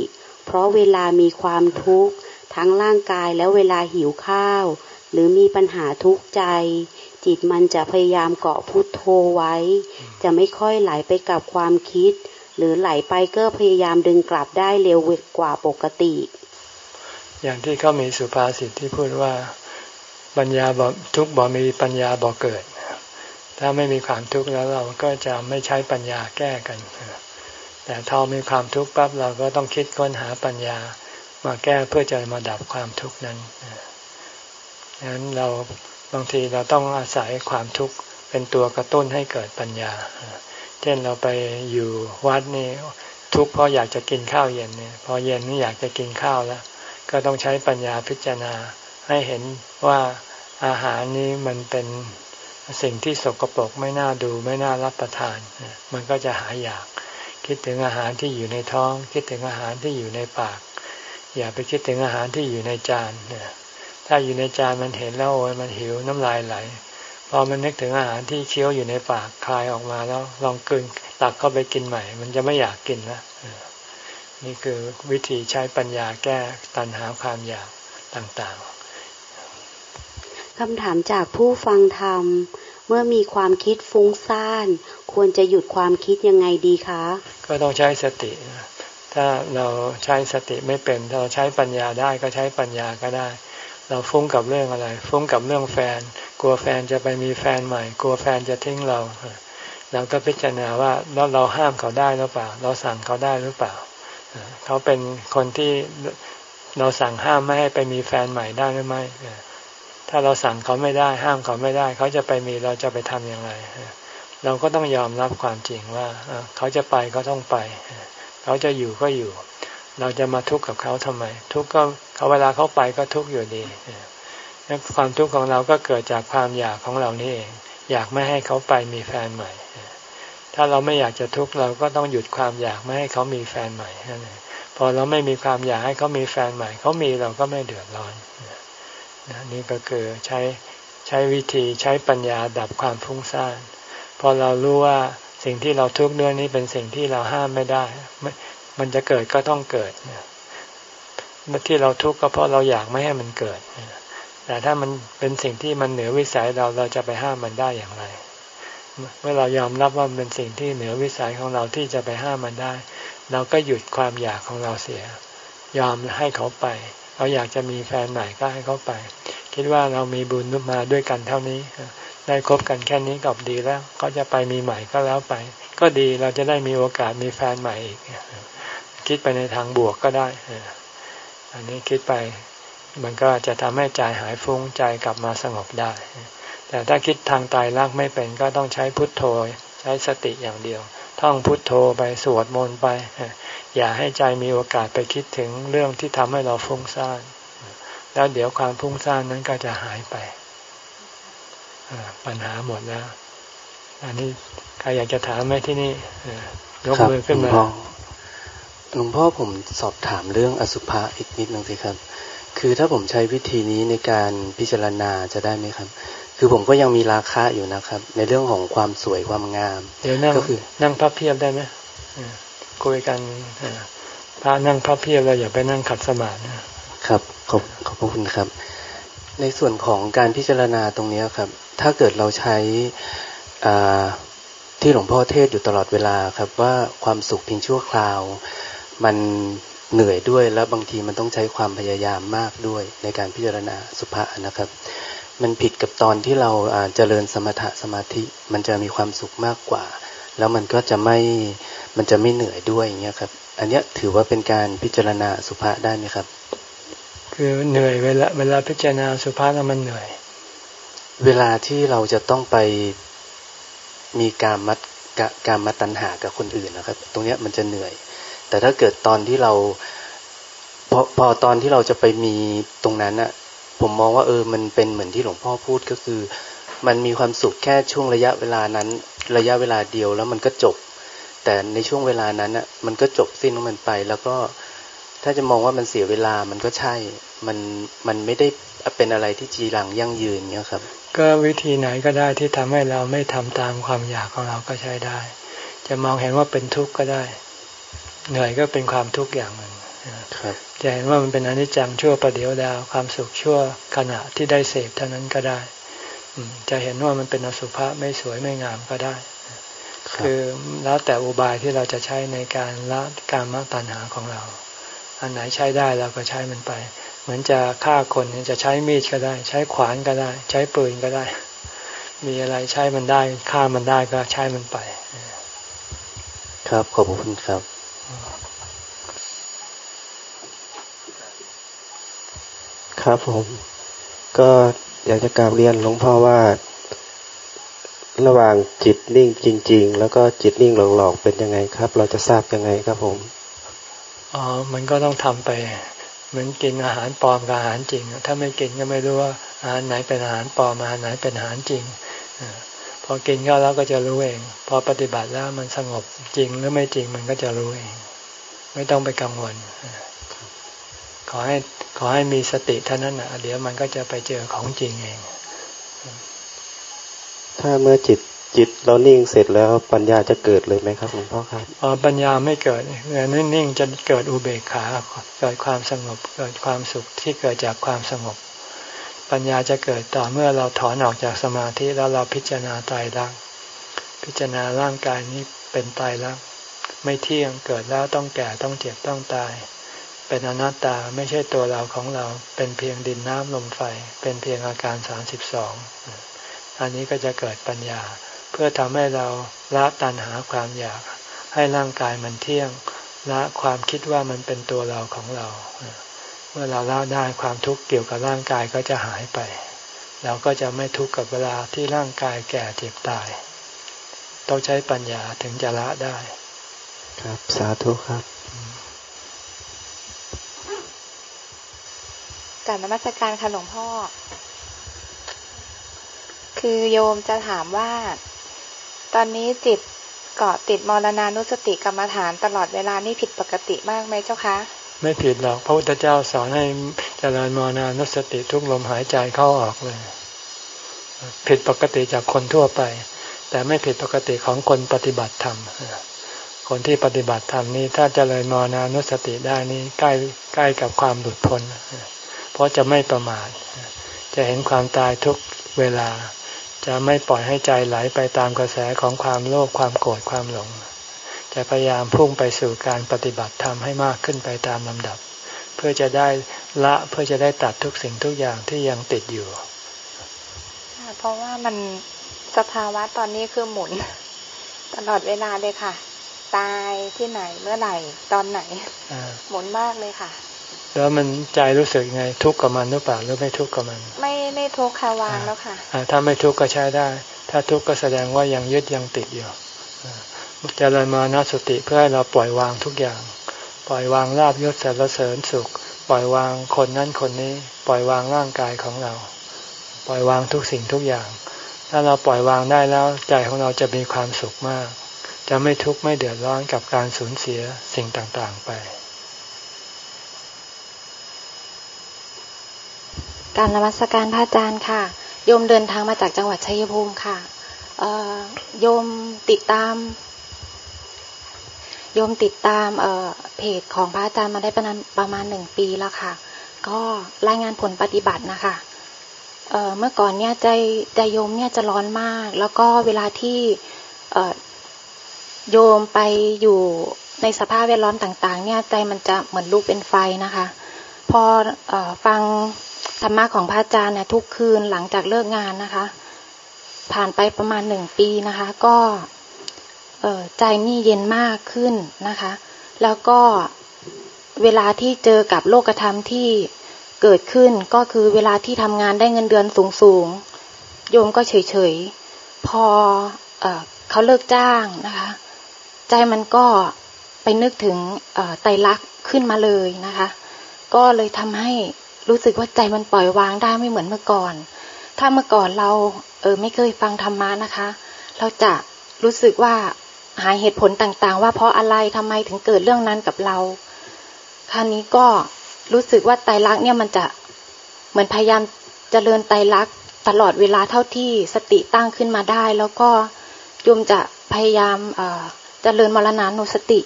เพราะเวลามีความทุกข์ทั้งร่างกายแล้วเวลาหิวข้าว หรือมีปัญหาทุกข์ใจ จิตมันจะพยายามเกาะพุทโธไว้ จะไม่ค่อยไหลไปกับความคิด หรือไหลไปก็พยายามดึงกลับได้เร็วกว่าปกติ อย่างที่เขามีสุภาษิตที่พูดว่าปัญญาบ่ทุกบ่มีปัญญาบ่เกิด ถ้าไม่มีความทุกข์แล้วเราก็จะไม่ใช้ปัญญาแก้กัน แต่ถ้ามีความทุกข์ปั๊บเราก็ต้องคิดค้นหาปัญญามาแก้เพื่อจะมาดับความทุกข์นั้นดังนั้นเราบางทีเราต้องอาศัยความทุกข์เป็นตัวกระตุ้นให้เกิดปัญญา เช่นเราไปอยู่วัดนี่ทุกข์เพราะอยากจะกินข้าวเย็นเนี่ยพอเย็นนี่อยากจะกินข้าวแล้ว ก็ต้องใช้ปัญญาพิจารณาให้เห็นว่าอาหารนี้มันเป็นสิ่งที่สกปรกไม่น่าดูไม่น่ารับประทาน มันก็จะหายอยาก คิดถึงอาหารที่อยู่ในท้อง คิดถึงอาหารที่อยู่ในปาก อย่าไปคิดถึงอาหารที่อยู่ในจานถ้าอยู่ในจานมันเห็นแล้วโอ้ยมันหิวน้ำลายไหลพอมันนึกถึงอาหารที่เคี้ยวอยู่ในปากคายออกมาแล้วลองกินตักเข้าไปกินใหม่ มันจะไม่อยากกินแล้วนี่คือวิธีใช้ปัญญาแก้ตัณหาความอยากต่างๆคำถามจากผู้ฟังธรรม มื่อมีความคิดฟุ้งซ่าน ควรจะหยุดความคิดยังไงดีคะ ก็ต้องใช้สติ ถ้าเราใช้สติไม่เป็นเราใช้ปัญญาได้ก็ใช้ปัญญาก็ได้ เราฟุ้งกับเรื่องอะไร ฟุ้งกับเรื่องแฟน กลัวแฟนจะไปมีแฟนใหม่ กลัวแฟนจะทิ้งเรา เราก็พิจารณาว่าเราเราห้ามเขาได้หรือเปล่า เราสั่งเขาได้หรือเปล่า เขาเป็นคนที่เราสั่งห้ามไม่ให้ไปมีแฟนใหม่ได้หรือไม่ ถ้าเราสั่งเขาไม่ได้ ห้ามเขาไม่ได้ เขาจะไปมีเราจะไปทำอย่างไร เราก็ต้องยอมรับความจริงว่าเขาจะไปก็ต้องไป เขาจะอยู่ก็อยู่ เราจะมาทุกข์กับเขาทำไม ทุกข์ก็เขาเวลาเขาไปก็ทุกข์อยู่ดีความทุกข์ของเราก็เกิดจากความอยากของเรานี่เอง อยากไม่ให้เขาไปมีแฟนใหม่ ถ้าเราไม่อยากจะทุกข์เราก็ต้องหยุดความอยากไม่ให้เขามีแฟนใหม่พอเราไม่มีความอยากให้เขามีแฟนใหม่ เขามีเราก็ไม่เดือดร้อน นี่ก็คือใช้ใช้วิธีใช้ปัญญาดับความฟุ้งซ่านพอเรารู้ว่าสิ่งที่เราทุกข์ด้วยนี้เป็นสิ่งที่เราห้ามไม่ได้ มันจะเกิดก็ต้องเกิดที่เราทุกข์ก็เพราะเราอยากไม่ให้มันเกิด แต่ถ้ามันเป็นสิ่งที่มันเหนือวิสัยเราเราจะไปห้ามมันได้อย่างไร เมื่อเรายอมรับว่าเป็นสิ่งที่เหนือวิสัยของเราที่จะไปห้ามมันได้ เราก็หยุดความอยากของเราเสีย ยอมให้เขาไป เขาอยากจะมีแฟนใหม่ก็ให้เขาไป คิดว่าเรามีบุญมาด้วยกันเท่านี้ ได้คบกันแค่นี้ก็ดีแล้วเขาจะไปมีใหม่ก็แล้วไป ก็ดีเราจะได้มีโอกาสมีแฟนใหม่อีก คิดไปในทางบวกก็ได้ อันนี้คิดไปมันก็จะทำให้ใจหายฟุ้งใจกลับมาสงบได้ แต่ถ้าคิดทางตายรักไม่เป็นก็ต้องใช้พุทโธ ใช้สติอย่างเดียว ท่องพุทโธไปสวดมนต์ไป อย่าให้ใจมีโอกาสไปคิดถึงเรื่องที่ทำให้เราฟุ้งซ่าน แล้วเดี๋ยวความฟุ้งซ่านนั้นก็จะหายไป ปัญหาหมดแล้ว อันนี้ใครอยากจะถามไหมที่นี่ยกมือขึ้นมาหลวงพ่อผมสอบถามเรื่องอสุภะอีกนิดนึงสิครับ คือถ้าผมใช้วิธีนี้ในการพิจารณาจะได้ไหมครับ คือผมก็ยังมีราคาอยู่นะครับ ในเรื่องของความสวยความงามเดี๋ยวนั่งก็คือนั่งพับเพียบได้ไหมคุยกันพระนั่งพับเพียบเราอย่าไปนั่งขัดสมาธิครับขอบขอบพระคุณครับ ในส่วนของการพิจารณาตรงนี้ครับ ถ้าเกิดเราใช้ที่หลวงพ่อเทศอยู่ตลอดเวลาครับ ว่าความสุขเพียงชั่วคราว มันเหนื่อยด้วยแล้วบางทีมันต้องใช้ความพยายามมากด้วยในการพิจารณาสุภานะครับ มันผิดกับตอนที่เราเจริญสมถะสมาธิ มันจะมีความสุขมากกว่า แล้วมันก็จะไม่มันจะไม่เหนื่อยด้วยอย่างเงี้ยครับ อันเนี้ยถือว่าเป็นการพิจารณาสุภาษได้ไหมครับ คือเหนื่อยเวลาเวลาพิจารณาสุภาษแล้วมันเหนื่อย เวลาที่เราจะต้องไปมีการมัดการมาตัญหากับคนอื่นนะครับ ตรงเนี้ยมันจะเหนื่อย แต่ถ้าเกิดตอนที่เราพอพอตอนที่เราจะไปมีตรงนั้นอะ ผมมองว่าเออมันเป็นเหมือนที่หลวงพ่อพูดก็คือ มันมีความสุขแค่ช่วงระยะเวลานั้น ระยะเวลาเดียวแล้วมันก็จบ แต่ในช่วงเวลานั้นอะมันก็จบสิ้นของมันไป แล้วก็ถ้าจะมองว่ามันเสียเวลามันก็ใช่ มันมันไม่ได้เป็นอะไรที่จีรังยั่งยืนเนี้ยครับ ก็วิธีไหนก็ได้ที่ทำให้เราไม่ทำตามความอยากของเราก็ใช้ได้ จะมองเห็นว่าเป็นทุกข์ก็ได้ เหนื่อยก็เป็นความทุกข์อย่างหนึ่ง จะเห็นว่ามันเป็นอนิจจังชั่วประเดียวดาวความสุขชั่วขณะที่ได้เสพเท่านั้นก็ได้จะเห็นว่ามันเป็นอสุภะไม่สวยไม่งามก็ได้ คือแล้วแต่อุบายที่เราจะใช้ในการละการมตัณหาของเรา อันไหนใช้ได้เราก็ใช้มันไป เหมือนจะฆ่าคนจะใช้มีดก็ได้ ใช้ขวานก็ได้ ใช้ปืนก็ได้ มีอะไรใช้มันได้ฆ่ามันได้ก็ใช้มันไป ครับขอบคุณครับ ครับผม ก็อยากจะกราบเรียนหลวงพ่อว่า ระหว่างจิตนิ่งจริง ๆ แล้วก็จิตนิ่งหลอกๆเป็นยังไงครับ เราจะทราบยังไงครับผมอ๋อมันก็ต้องทำไปเหมือนกินอาหารปลอมกับอาหารจริง ถ้าไม่กินก็ไม่รู้ว่าอาหารไหนเป็นอาหารปลอมอาหารไหนเป็นอาหารจริงพอกินก็แล้วก็จะรู้เอง พอปฏิบัติแล้วมันสงบจริงหรือไม่จริงมันก็จะรู้เอง ไม่ต้องไปกังวล ขอให้ขอให้มีสติเท่านั้นนะเดี๋ยวมันก็จะไปเจอของจริงเอง ถ้าเมื่อจิตจิตเรานิ่งเสร็จแล้วปัญญาจะเกิดเลยไหมครับหลวงพ่อครับอ๋อปัญญาไม่เกิดเมื่อนิ่งจะเกิดอุเบกขาเกิดความสงบเกิดความสุขที่เกิดจากความสงบ ปัญญาจะเกิดต่อเมื่อเราถอนออกจากสมาธิแล้วเราพิจารณาตายรักพิจารณาร่างกายนี้เป็นตายรักไม่เที่ยงเกิดแล้วต้องแก่ต้องเจ็บต้องตาย เป็นอนัตตาไม่ใช่ตัวเราของเรา เป็นเพียงดินน้ำลมไฟ เป็นเพียงอาการสามสิบสองอันนี้ก็จะเกิดปัญญา เพื่อทำให้เราละตัณหาความอยาก ให้ร่างกายมันเที่ยงละความคิดว่ามันเป็นตัวเราของเรา เมื่อเราละได้ความทุกข์เกี่ยวกับร่างกายก็จะหายไป เราก็จะไม่ทุกข์กับเวลาที่ร่างกายแก่เจ็บตาย ต้องใช้ปัญญาถึงจะละได้ ครับสาธุครับ กับนมัสการค่ะหลวงพ่อ คือโยมจะถามว่า ตอนนี้จิตเกาะติดมรณานุสติกรรมฐานตลอดเวลานี่ผิดปกติมากไหมเจ้าคะ ไม่ผิดหรอกพระพุทธเจ้าสอนให้เจริญมรณานุสติทุกลมหายใจเข้าออกเลย ผิดปกติจากคนทั่วไป แต่ไม่ผิดปกติของคนปฏิบัติธรรมคนที่ปฏิบัติธรรมนี้ถ้าเจริญมรณานุสติได้นี่ใกล้ใกล้กับความหลุดพ้น เพราะจะไม่ประมาทจะเห็นความตายทุกเวลา จะไม่ปล่อยให้ใจไหลไปตามกระแสของความโลภความโกรธความหลง จะพยายามพุ่งไปสู่การปฏิบัติธรรมให้มากขึ้นไปตามลำดับ เพื่อจะได้ละเพื่อจะได้ตัดทุกสิ่งทุกอย่างที่ยังติดอยู่เพราะว่ามันสภาวะตอนนี้คือหมุน ตลอดเวลาเลยค่ะ ตายที่ไหนเมื่อไหร่ ตอนไหนหมุนมากเลยค่ะ แล้วมันใจรู้สึกไงทุกข์กับมันหรือเปล่าหรือไม่ทุกข์กับมัน ไม่ไม่ทุกข์ค่ะวางแล้วค่ะถ้าไม่ทุกข์ก็ใช้ได้ ถ้าทุกข์ก็แสดงว่ายังยึดยังติดอยู่เจริญมานาสติเพื่อให้เราปล่อยวางทุกอย่าง ปล่อยวางลาบยศสรรเสริญสุข ปล่อยวางคนนั้นคนนี้ ปล่อยวางร่างกายของเรา ปล่อยวางทุกสิ่งทุกอย่าง ถ้าเราปล่อยวางได้แล้วใจของเราจะมีความสุขมาก จะไม่ทุกข์ไม่เดือดร้อนกับการสูญเสียสิ่งต่างๆไป การนมัสการพระอาจารย์ค่ะ โยมเดินทางมาจากจังหวัดชัยภูมิค่ะโยมติดตาม โยมติดตามเพจของพระอาจารย์มาได้ประมาณประมาณหนึ่งปีแล้วค่ะ ก็รายงานผลปฏิบัตินะคะเเมื่อก่อนเนี่ยใจใจโยมเนี่ยจะร้อนมาก แล้วก็เวลาที่โยมไปอยู่ในสภาพแวดล้อมต่าง ๆ เนี่ยใจมันจะเหมือนลูกเป็นไฟนะคะ พออฟัง ธรรมะของพระอาจารย์เนี่ยทุกคืนหลังจากเลิกงานนะคะ ผ่านไปประมาณหนึ่งปีนะคะ ก็ใจนี่เย็นมากขึ้นนะคะ แล้วก็เวลาที่เจอกับโลกธรรมที่เกิดขึ้นก็คือเวลาที่ทำงานได้เงินเดือนสูงสูงโยมก็เฉยเฉยพอเอเขาเลิกจ้างนะคะ ใจมันก็ไปนึกถึงไตรลักษณ์ขึ้นมาเลยนะคะ ก็เลยทำให้ รู้สึกว่าใจมันปล่อยวางได้ไม่เหมือนเมื่อก่อน ถ้าเมื่อก่อนเราเออไม่เคยฟังธรรมะนะคะ เราจะรู้สึกว่าหาเหตุผลต่างๆ ว่าเพราะอะไรทำไมถึงเกิดเรื่องนั้นกับเรา คราวนี้ก็รู้สึกว่าไตรลักษณ์เนี่ยมันจะเหมือนพยายามเจริญไตรลักษณ์ตลอดเวลาเท่าที่สติตั้งขึ้นมาได้ แล้วก็ยมจะพยายามเจริญมรณานุสติ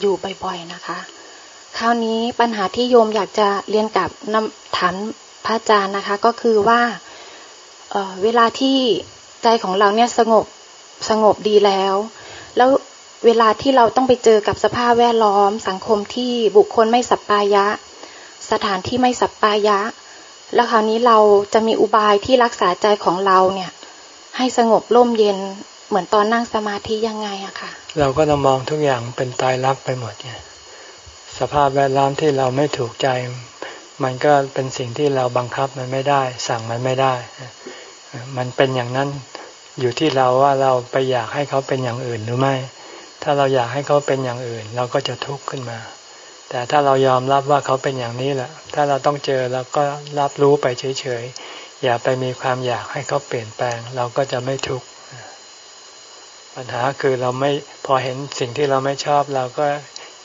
อยู่บ่อยๆนะคะ คราวนี้ปัญหาที่โยมอยากจะเรียนกับนำถามพระอาจารย์นะคะ ก็คือว่าเเวลาที่ใจของเราเนี่ยสงบสงบดีแล้ว แล้วเวลาที่เราต้องไปเจอกับสภาพแวดล้อม สังคมที่บุคคลไม่สัปปายะ สถานที่ไม่สัปปายะ แล้วคราวนี้เราจะมีอุบายที่รักษาใจของเราเนี่ย ให้สงบร่มเย็นเหมือนตอนนั่งสมาธิยังไงอะค่ะ เราก็ต้องมองทุกอย่างเป็นตายรักไปหมดไง สภาพแวดล้อมที่เราไม่ถูกใจ มันก็เป็นสิ่งที่เราบังคับมันไม่ได้ สั่งมันไม่ได้ มันเป็นอย่างนั้นอยู่ที่เราว่าเราไปอยากให้เขาเป็นอย่างอื่นหรือไม่ ถ้าเราอยากให้เขาเป็นอย่างอื่น เราก็จะทุกข์ขึ้นมา แต่ถ้าเรายอมรับว่าเขาเป็นอย่างนี้แหละ ถ้าเราต้องเจอเราก็รับรู้ไปเฉยๆ อย่าไปมีความอยากให้เขาเปลี่ยนแปลง เราก็จะไม่ทุกข์ ปัญหาคือเราไม่พอเห็นสิ่งที่เราไม่ชอบเราก็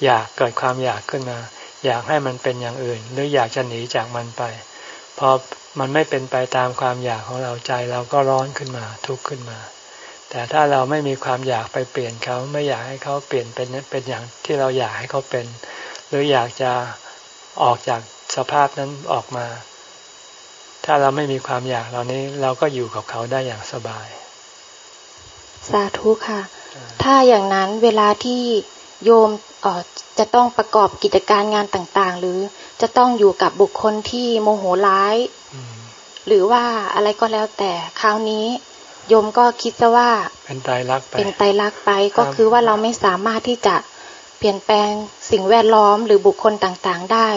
อยากเกิดความอยากขึ้นมา อยากให้มันเป็นอย่างอื่น หรืออยากจะหนีจากมันไปพอมันไม่เป็นไปตามความอยากของเราใจเราก็ร้อนขึ้นมาทุกข์ขึ้นมา แต่ถ้าเราไม่มีความอยากไปเปลี่ยนเขาไม่อยากให้เขาเปลี่ยนเป็นเป็นอย่างที่เราอยากให้เขาเป็น หรืออยากจะออกจากสภาพนั้นออกมา ถ้าเราไม่มีความอยากเหล่านี้เราก็อยู่กับเขาได้อย่างสบาย สาธุค่ะ ถ้าอย่างนั้นเวลาที่ โยมจะต้องประกอบกิจการงานต่างๆ หรือจะต้องอยู่กับบุคคลที่โมโหร้าย หรือว่าอะไรก็แล้วแต่คราวนี้โยมก็คิดซะว่าเป็นไตรักไปเป็นไตรักไปก็คือว่าเราไม่สามารถที่จะเปลี่ยนแปลงสิ่งแวดล้อมหรือบุคคลต่างๆได้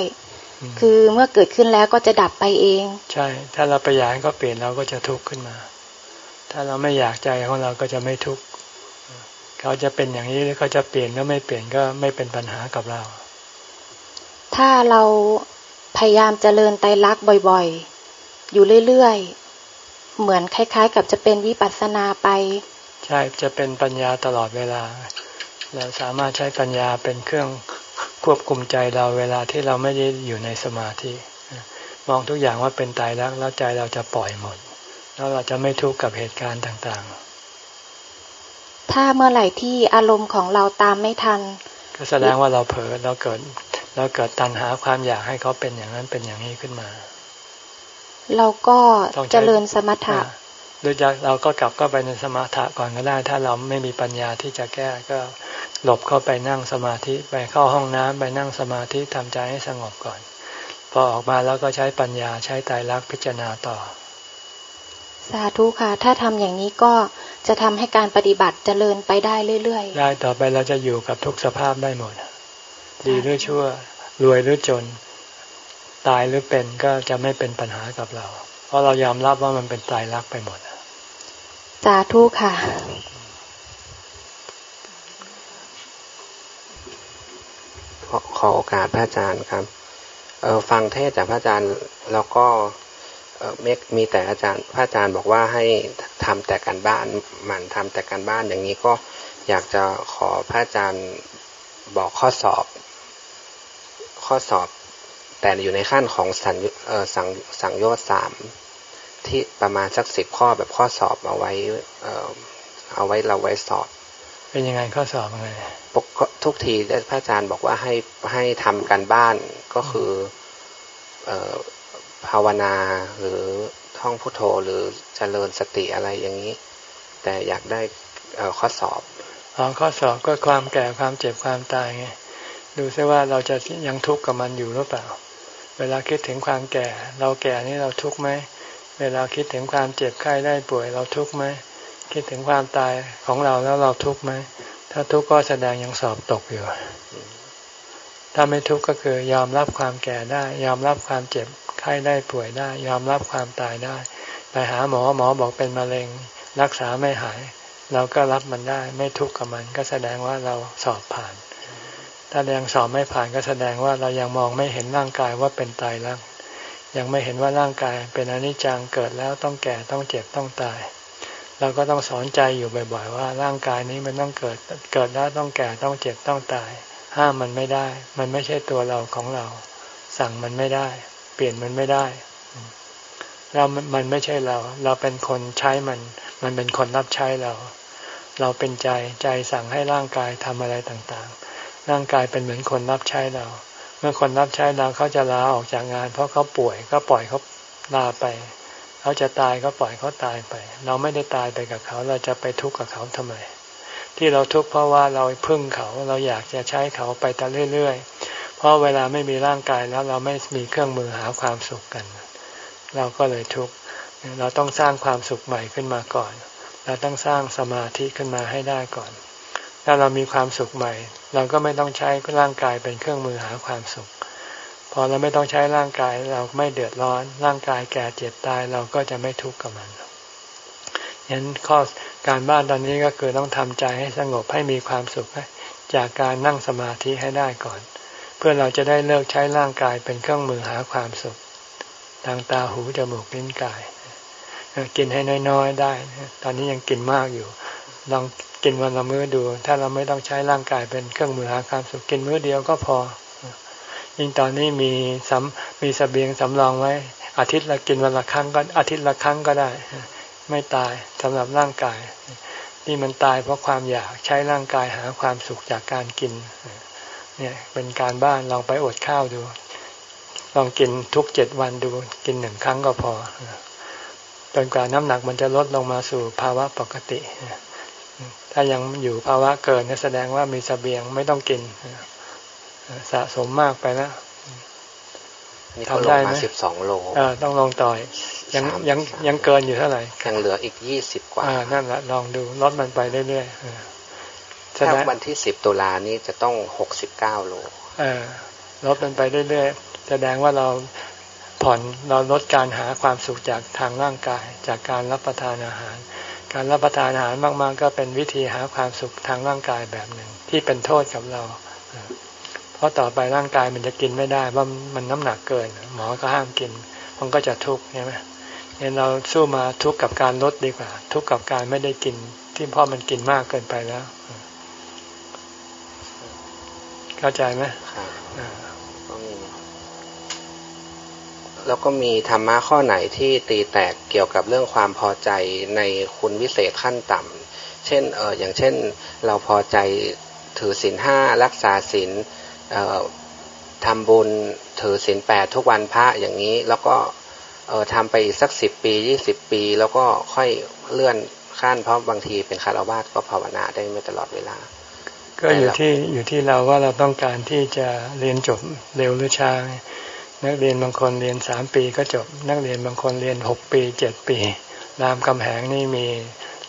คือเมื่อเกิดขึ้นแล้วก็จะดับไปเอง ใช่ ถ้าเราไปอยากให้เขาเปลี่ยนเราก็จะทุกข์ขึ้นมา ถ้าเราไม่อยากใจของเราก็จะไม่ทุกข์ เขาจะเป็นอย่างนี้หรือเขาจะเปลี่ยนก็ไม่เปลี่ยนก็ไม่เป็นปัญหากับเรา ถ้าเราพยายามเจริญไตรลักษณ์บ่อยๆ อยู่เรื่อยๆ เหมือนคล้าย ๆ กับจะเป็นวิปัสสนาไป ใช่จะเป็นปัญญาตลอดเวลา เราสามารถใช้ปัญญาเป็นเครื่องควบคุมใจเราเวลาที่เราไม่ได้อยู่ในสมาธิมองทุกอย่างว่าเป็นตายรักแล้วใจเราจะปล่อยหมด แล้วเราจะไม่ทุกข์กับเหตุการณ์ต่างๆ ถ้าเมื่อไหร่ที่อารมณ์ของเราตามไม่ทัน ก็แสดงว่าเราเผลอเราเกิดเราเกิดตัณหาความอยากให้เขาเป็นอย่างนั้นเป็นอย่างนี้ขึ้นมา เราก็เจริญสมถะโดยจากเราก็กลับก็ไปในสมถะก่อนก็ได้ ถ้าเราไม่มีปัญญาที่จะแก้ก็หลบเข้าไปนั่งสมาธิไปเข้าห้องน้ำไปนั่งสมาธิทำใจให้สงบก่อน พอออกมาแล้วก็ใช้ปัญญาใช้ตายรักพิจารณาต่อ สาธุค่ะถ้าทำอย่างนี้ก็จะทำให้การปฏิบัติเจริญไปได้เรื่อยๆ ได้ต่อไปเราจะอยู่กับทุกสภาพได้หมด ดีหรือชั่ว รวยหรือจน ตายหรือเป็นก็จะไม่เป็นปัญหากับเรา เพราะเรายอมรับว่ามันเป็นตายรักไปหมดสาธุค่ะขอโอกาสพระอาจารย์ครับฟังเทศจากพระอาจารย์แล้วก็ มีแต่อาจารย์พระอาจารย์บอกว่าให้ทำแต่การบ้านหมั่นทำแต่การบ้านอย่างนี้ก็อยากจะขอพระอาจารย์บอกข้อสอบ ข้อสอบ แต่อยู่ในขั้นของสัญสังสังโยชน์สามที่ประมาณสักสิบข้อแบบข้อสอบเอาไว้เอาไว้เราไว้สอบ เป็นยังไงข้อสอบอะไรทุกทีพระอาจารย์บอกว่าให้ให้ทำการบ้านก็คือ ภาวนาหรือท่องพุทโธหรือเจริญสติอะไรอย่างนี้ แต่อยากได้ข้อสอบอข้อสอบก็ความแก่ความเจ็บความตายไงดูซิว่าเราจะยังทุกข์กับมันอยู่หรือเปล่า เวลาคิดถึงความแก่ เราแก่นี่เราทุกข์ไหมเวลาคิดถึงความเจ็บไข้ได้ป่วยเราทุกข์ไหมคิดถึงความตายของเราแล้วเราทุกข์ไหมถ้าทุกข์ก็แสดงยังสอบตกอยู่ถ้าไม่ทุกข์ก็คือยอมรับความแก่ได้ ยอมรับความเจ็บ ไข้ได้ป่วยได้ ยอมรับความตายได้ ไปหาหมอหมอบอกเป็นมะเร็ง รักษาไม่หาย เราก็รับมันได้ ไม่ทุกข์กับมัน ก็แสดงว่าเราสอบผ่าน ถ้ายังสอบไม่ผ่านก็แสดงว่าเรายังมองไม่เห็นร่างกายว่าเป็นตายแล้วยังไม่เห็นว่าร่างกายเป็นอนิจจังเกิดแล้วต้องแก่ต้องเจ็บต้องตายเราก็ต้องสอนใจอยู่บ่อยๆว่าร่างกายนี้มันต้องเกิด เกิดแล้วต้องแก่ต้องเจ็บต้องตาย ห้ามมันไม่ได้ มันไม่ใช่ตัวเราของเรา สั่งมันไม่ได้ เปลี่ยนมันไม่ได้ เรา มันไม่ใช่เรา เราเป็นคนใช้มัน มันเป็นคนรับใช้เรา เราเป็นใจ ใจสั่งให้ร่างกายทำอะไรต่างๆ ร่างกายเป็นเหมือนคนรับใช้เรา เมื่อคนรับใช้เราเขาจะลาออกจากงาน เพราะเขาป่วยก็ปล่อยเขาลาไป เขาจะตายก็ปล่อยเขาตายไป เราไม่ได้ตายไปกับเขา เราจะไปทุกข์กับเขาทำไม ที่เราทุกข์เพราะว่าเราพึ่งเขา เราอยากจะใช้เขาไปแต่เรื่อยๆ เพราะเวลาไม่มีร่างกายแล้วเราไม่มีเครื่องมือหาความสุขกัน เราก็เลยทุกข์เราต้องสร้างความสุขใหม่ขึ้นมาก่อน เราต้องสร้างสมาธิขึ้นมาให้ได้ก่อน ถ้าเรามีความสุขใหม่ เราก็ไม่ต้องใช้ร่างกายเป็นเครื่องมือหาความสุข พอเราไม่ต้องใช้ร่างกายเราไม่เดือดร้อน ร่างกายแก่เจ็บตายเราก็จะไม่ทุกข์กับมันยันข้อการบ้านตอนนี้ก็คือต้องทำใจให้สงบให้มีความสุขจากการนั่งสมาธิให้ได้ก่อน เพื่อเราจะได้เลิกใช้ร่างกายเป็นเครื่องมือหาความสุขทางตาหูจมูกลิ้นกาย กินให้น้อยๆได้ ตอนนี้ยังกินมากอยู่ ลองกินวันละมื้อดู ถ้าเราไม่ต้องใช้ร่างกายเป็นเครื่องมือหาความสุขกินมื้อเดียวก็พอ ยิ่งตอนนี้มีสำมีสเสบียงสำรองไว้ อาทิตย์ละกินวันละครั้งก็อาทิตย์ละครั้งก็ได้ ไม่ตายสำหรับร่างกาย นี่มันตายเพราะความอยากใช้ร่างกายหาความสุขจากการกิน เนี่ยเป็นการบ้านลองไปอดข้าวดู ลองกินทุกเจ็ดวันดูกินหนึ่งครั้งก็พอจนกว่าน้ำหนักมันจะลดลงมาสู่ภาวะปกติ ถ้ายังอยู่ภาวะเกินนี่แสดงว่ามีสเสบียงไม่ต้องกินสะสมมากไปแล้วทำได้ไหมสิบสองโลต้องลองต่อยยังยังยังเกินอยู่เท่าไหร่ ยังเหลืออีกยี่สิบกว่านั่นแหละลองดูลดมันไปเรื่อยๆ ถ้าวันที่สิบตุลานี้จะต้องหกสิบเก้าโลลดมันไปเรื่อยๆ แสดงว่าเราผ่อนเราลดการหาความสุขจากทางร่างกาย จากการรับประทานอาหาร การรับประทานอาหารมากๆ ก็เป็นวิธีหาความสุขทางร่างกายแบบหนึ่งที่เป็นโทษกับเรา เพราะต่อไปร่างกายมันจะกินไม่ได้ว่ามันน้ำหนักเกิน หมอก็ห้ามกิน มันก็จะทุกข์ใช่ไหมเนี่ยเราสู้มาทุกข์กับการลดดีกว่า ทุกข์กับการไม่ได้กิน ที่พ่อมันกินมากเกินไปแล้ว เข้าใจไหมแล้วก็มีธรรมะข้อไหนที่ตีแตกเกี่ยวกับเรื่องความพอใจในคุณวิเศษขั้นต่ำเช่นเอออย่างเช่น เราพอใจถือศีลห้ารักษาศีลทำบุญถือศีลแปดทุกวันพระอย่างนี้ แล้วก็เออทำไปอีกสักสิบปียี่สิบปี แล้วก็ค่อยเลื่อนขั้นเพราะบางทีเป็นคารวะก็ภาวนาได้ไม่ตลอดเวลา ก็อยู่ที่อยู่ที่เราว่าเราต้องการที่จะเรียนจบเร็วหรือช้านักเรียนบางคนเรียนสามปีก็จบ นักเรียนบางคนเรียนหกปีเจ็ดปี รามคำแหงนี่มี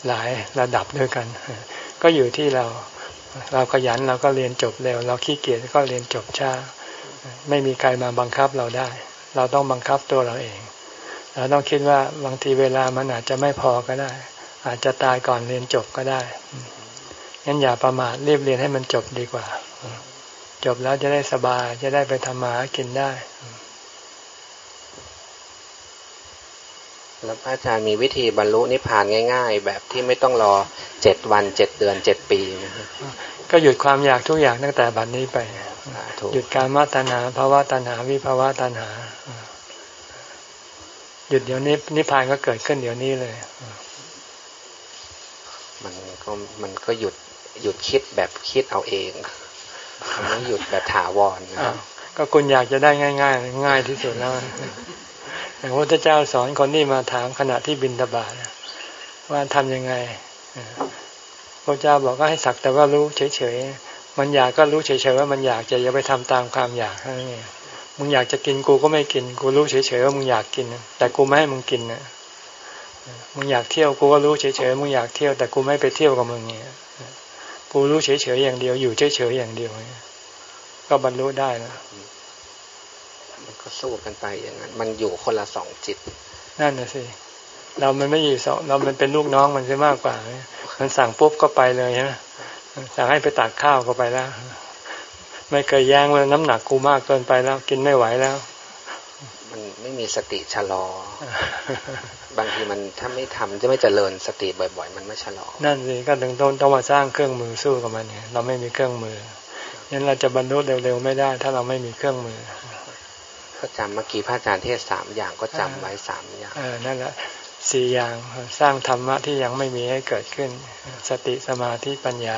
หลายระดับด้วยกัน ก็อยู่ที่เรา เราขยันเราก็เรียนจบเร็ว เราขี้เกียจก็เรียนจบช้า ไม่มีใครมาบังคับเราได้ เราต้องบังคับตัวเราเอง เราต้องคิดว่าบางทีเวลามันอาจจะไม่พอก็ได้ อาจจะตายก่อนเรียนจบก็ได้ งั้นอย่าประมาทรีบเรียนให้มันจบดีกว่า จบแล้วจะได้สบายจะได้ไปทำมาหากินได้ แล้วอาจารย์มีวิธีบรรลุนิพพานง่าย ๆ แบบที่ไม่ต้องรอเจ็ดวันเจ็ดเดือนเจ็ดปีก็หยุดความอยากทุกอย่างตั้งแต่บัดนนี้ไป หยุดการมาตัณหาภาวะตัณหาวิภาวะตัณหา หยุดเดี๋ยวนี้นิพพานก็เกิดขึ้นเดี๋ยวนี้เลย มันก็มันก็หยุด หยุดคิดแบบคิดเอาเองมันไม่หยุดแบบถาวรนะก็คุณอยากจะได้ง่าย ๆ ง่ายที่สุดแล้วอย่างพระพุทธเจ้าสอนคนที่มาถามขณะที่บินตบาทว่าทำยังไงพระเจ้าบอกก็ให้สักแต่ว่ารู้เฉยๆมันอยากก็รู้เฉยๆว่ามันอยากจะอย่าไปทำตามความอยากนั่นเองมึงอยากจะกินกูก็ไม่กิน กูรู้เฉยๆว่ามึงอยากกินแต่กูไม่ให้มึงกินนะมึงอยากเที่ยวกูก็รู้เฉยๆมึงอยากเที่ยวแต่กูไม่ไปเที่ยวกับมึงเนี่ย กูรู้เฉยๆอย่างเดียว อยู่เฉยๆอย่างเดียว ก็บรรลุได้นะมันก็สู้กันไปอย่างนั้น มันอยู่คนละสองจิต นั่นนะสิเรามันไม่อยู่สองเรามันเป็นลูกน้องมันใช่มากกว่า มันสั่งปุ๊บก็ไปเลยใช่ไหมสั่งให้ไปตักข้าวก็ไปแล้ว ไม่เคยแย้งว่าน้ำหนักกูมากเกินไปแล้ว กินไม่ไหวแล้ว มันไม่มีสติชะลอ บางทีมันถ้าไม่ทำจะไม่เจริญสติบ่อย ๆ มันไม่ชะลอ นั่นสิก็ถึงต้องต้องมาสร้างเครื่องมือสู้กับมันเนี่ยเราไม่มีเครื่องมืองั้นเราจะบรรลุเร็วๆไม่ได้ ถ้าเราไม่มีเครื่องมือ ก็จำเมื่อกี้พระอาจารย์เทศสามอย่างก็จำไว้สามอย่างเออนั่นแหละสี่อย่างสร้างธรรมะที่ยังไม่มีให้เกิดขึ้น สติสมาธิปัญญา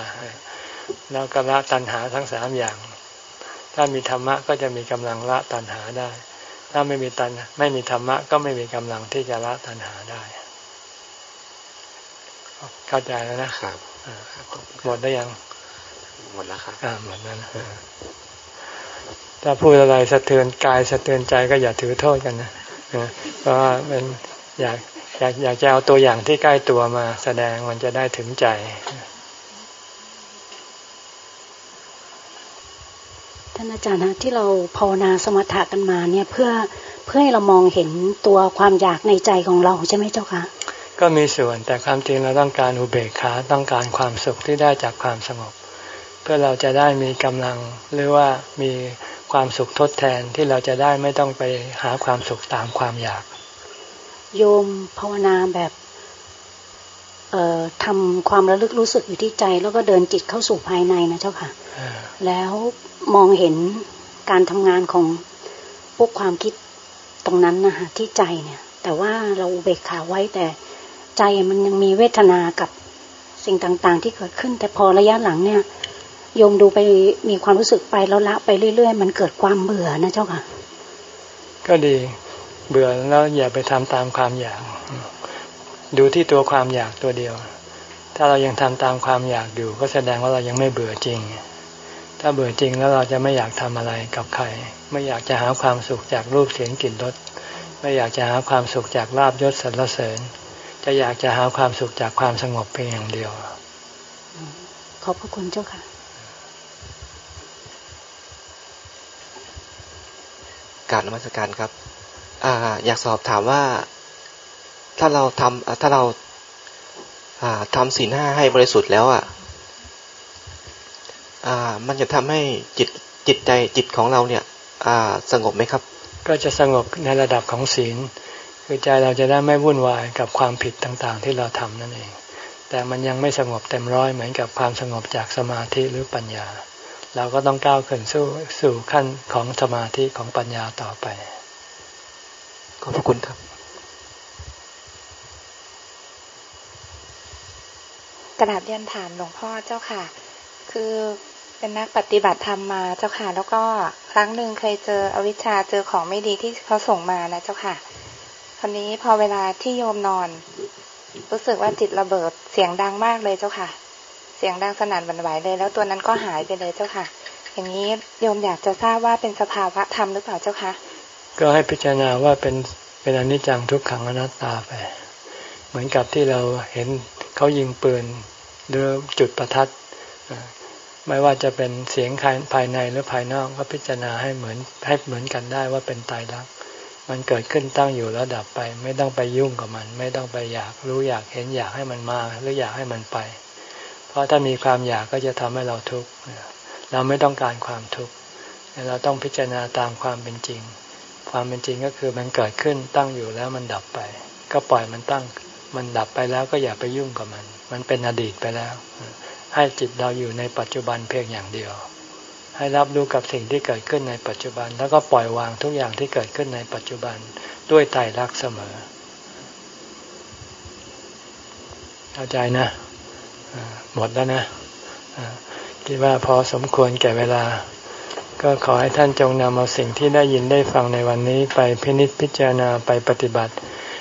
แล้วก็ละตัณหาทั้งสามอย่าง ถ้ามีธรรมะก็จะมีกำลังละตัณหาได้ ถ้าไม่มีตัณไม่มีธรรมะ ก็ไม่มีกำลังที่จะละตัณหาได้ เข้าใจแล้วนะครับหมดได้ยัง หมดแล้วครับอ่าหมดแล้วนะถ้าพูดอะไรสะเทือนกายสะเทือนใจก็อย่าถือโทษกันนะเพราะว่ามันอยากอยากอยากจะเอาตัวอย่างที่ใกล้ตัวมาแสดงมันจะได้ถึงใจ ท่านอาจารย์นะที่เราภาวนาสมถะกันมาเนี่ยเพื่อเพื่อให้เรามองเห็นตัวความอยากในใจของเราใช่ไหมเจ้าคะก็มีส่วนแต่ความจริงเราต้องการอุเบกขาต้องการความสุขที่ได้จากความสงบ เพื่อเราจะได้มีกำลังหรือว่ามีความสุขทดแทนที่เราจะได้ไม่ต้องไปหาความสุขตามความอยาก โยมภาวนาแบบเอ่อ ทำความระลึกรู้สึกอยู่ที่ใจ แล้วก็เดินจิตเข้าสู่ภายในนะเจ้าค่ะ แล้วมองเห็นการทำงานของพวกความคิดตรงนั้นนะคะที่ใจเนี่ย แต่ว่าเราเบกขาไว้แต่ใจมันยังมีเวทนากับสิ่งต่างๆ ที่เกิดขึ้น แต่พอระยะหลังเนี่ยโยมดูไปมีความรู้สึกไปแล้วละไปเรื่อย ๆ มันเกิดความเบื่อนะเจ้าค่ะ ก็ดีเบื่อแล้วอย่าไปทำตามความอยาก ดูที่ตัวความอยากตัวเดียว ถ้าเรายังทำตามความอยากอยู่ ก็แสดงว่าเรายังไม่เบื่อจริง ถ้าเบื่อจริงแล้วเราจะไม่อยากทำอะไรกับใคร ไม่อยากจะหาความสุขจากรูปเสียงกลิ่นรสไม่อยากจะหาความสุขจากลาบยศสรรเสริญ จะอยากจะหาความสุขจากความสงบเพียงอย่างเดียว ขอบพระคุณเจ้าค่ะการนมัสการครับอยากสอบถามว่า ถ้าเราทำถ้าเราทำศีลห้าให้บริสุทธิ์แล้วอะมันจะทำให้จิตจิตใจจิตของเราเนี่ยสงบไหมครับ ก็จะสงบในระดับของศีลคือใจเราจะได้ไม่วุ่นวายกับความผิดต่างๆ ที่เราทำนั่นเอง แต่มันยังไม่สงบเต็มร้อยเหมือนกับความสงบจากสมาธิหรือปัญญา เราก็ต้องก้าวขึ้นสู่สู่ขั้นของสมาธิของปัญญาต่อไป ขอบพระคุณครับ กราษเรียนถามหลวงพ่อเจ้าค่ะ คือเป็นนักปฏิบัติธรรมมาเจ้าค่ะ แล้วก็ครั้งหนึ่งเคยเจออวิชชาเจอของไม่ดีที่เขาส่งมานะเจ้าค่ะคราวนี้พอเวลาที่โยมนอน รู้สึกว่าจิตระเบิดเสียงดังมากเลยเจ้าค่ะ เสียงดังสนั่นหวั่นไหวเลย แล้วตัวนั้นก็หายไปเลยเจ้าค่ะ อย่างนี้โยมอยากจะทราบว่าเป็นสภาวะธรรมหรือเปล่าเจ้าค่ะ ก็ให้พิจารณาว่าเป็นเป็นอนิจจังทุกขังอนัตตาไป เหมือนกับที่เราเห็นเขายิงปืนหรือจุดประทัดไม่ว่าจะเป็นเสียงภายในหรือภายนอกก็พิจารณาให้เหมือนให้เหมือนกันได้ว่าเป็นตายรัก มันเกิดขึ้นตั้งอยู่แล้วดับไป ไม่ต้องไปยุ่งกับมัน ไม่ต้องไปอยากรู้อยากเห็นอยากให้มันมาหรืออยากให้มันไป เพราะถ้ามีความอยากก็จะทำให้เราทุกข์เราไม่ต้องการความทุกข์เราต้องพิจารณาตามความเป็นจริง ความเป็นจริงก็คือมันเกิดขึ้นตั้งอยู่แล้วมันดับไป ก็ปล่อยมันตั้ง มันดับไปแล้วก็อย่าไปยุ่งกับมัน มันเป็นอดีตไปแล้ว ให้จิตเราอยู่ในปัจจุบันเพียงอย่างเดียว ให้รับรู้กับสิ่งที่เกิดขึ้นในปัจจุบัน แล้วก็ปล่อยวางทุกอย่างที่เกิดขึ้นในปัจจุบันด้วยไตรลักษณ์เสมอ เข้าใจนะ หมดแล้วนะคิดว่าพอสมควรแก่เวลา ก็ขอให้ท่านจงนำเอาสิ่งที่ได้ยินได้ฟังในวันนี้ไปพินิจพิจารณาไปปฏิบัติ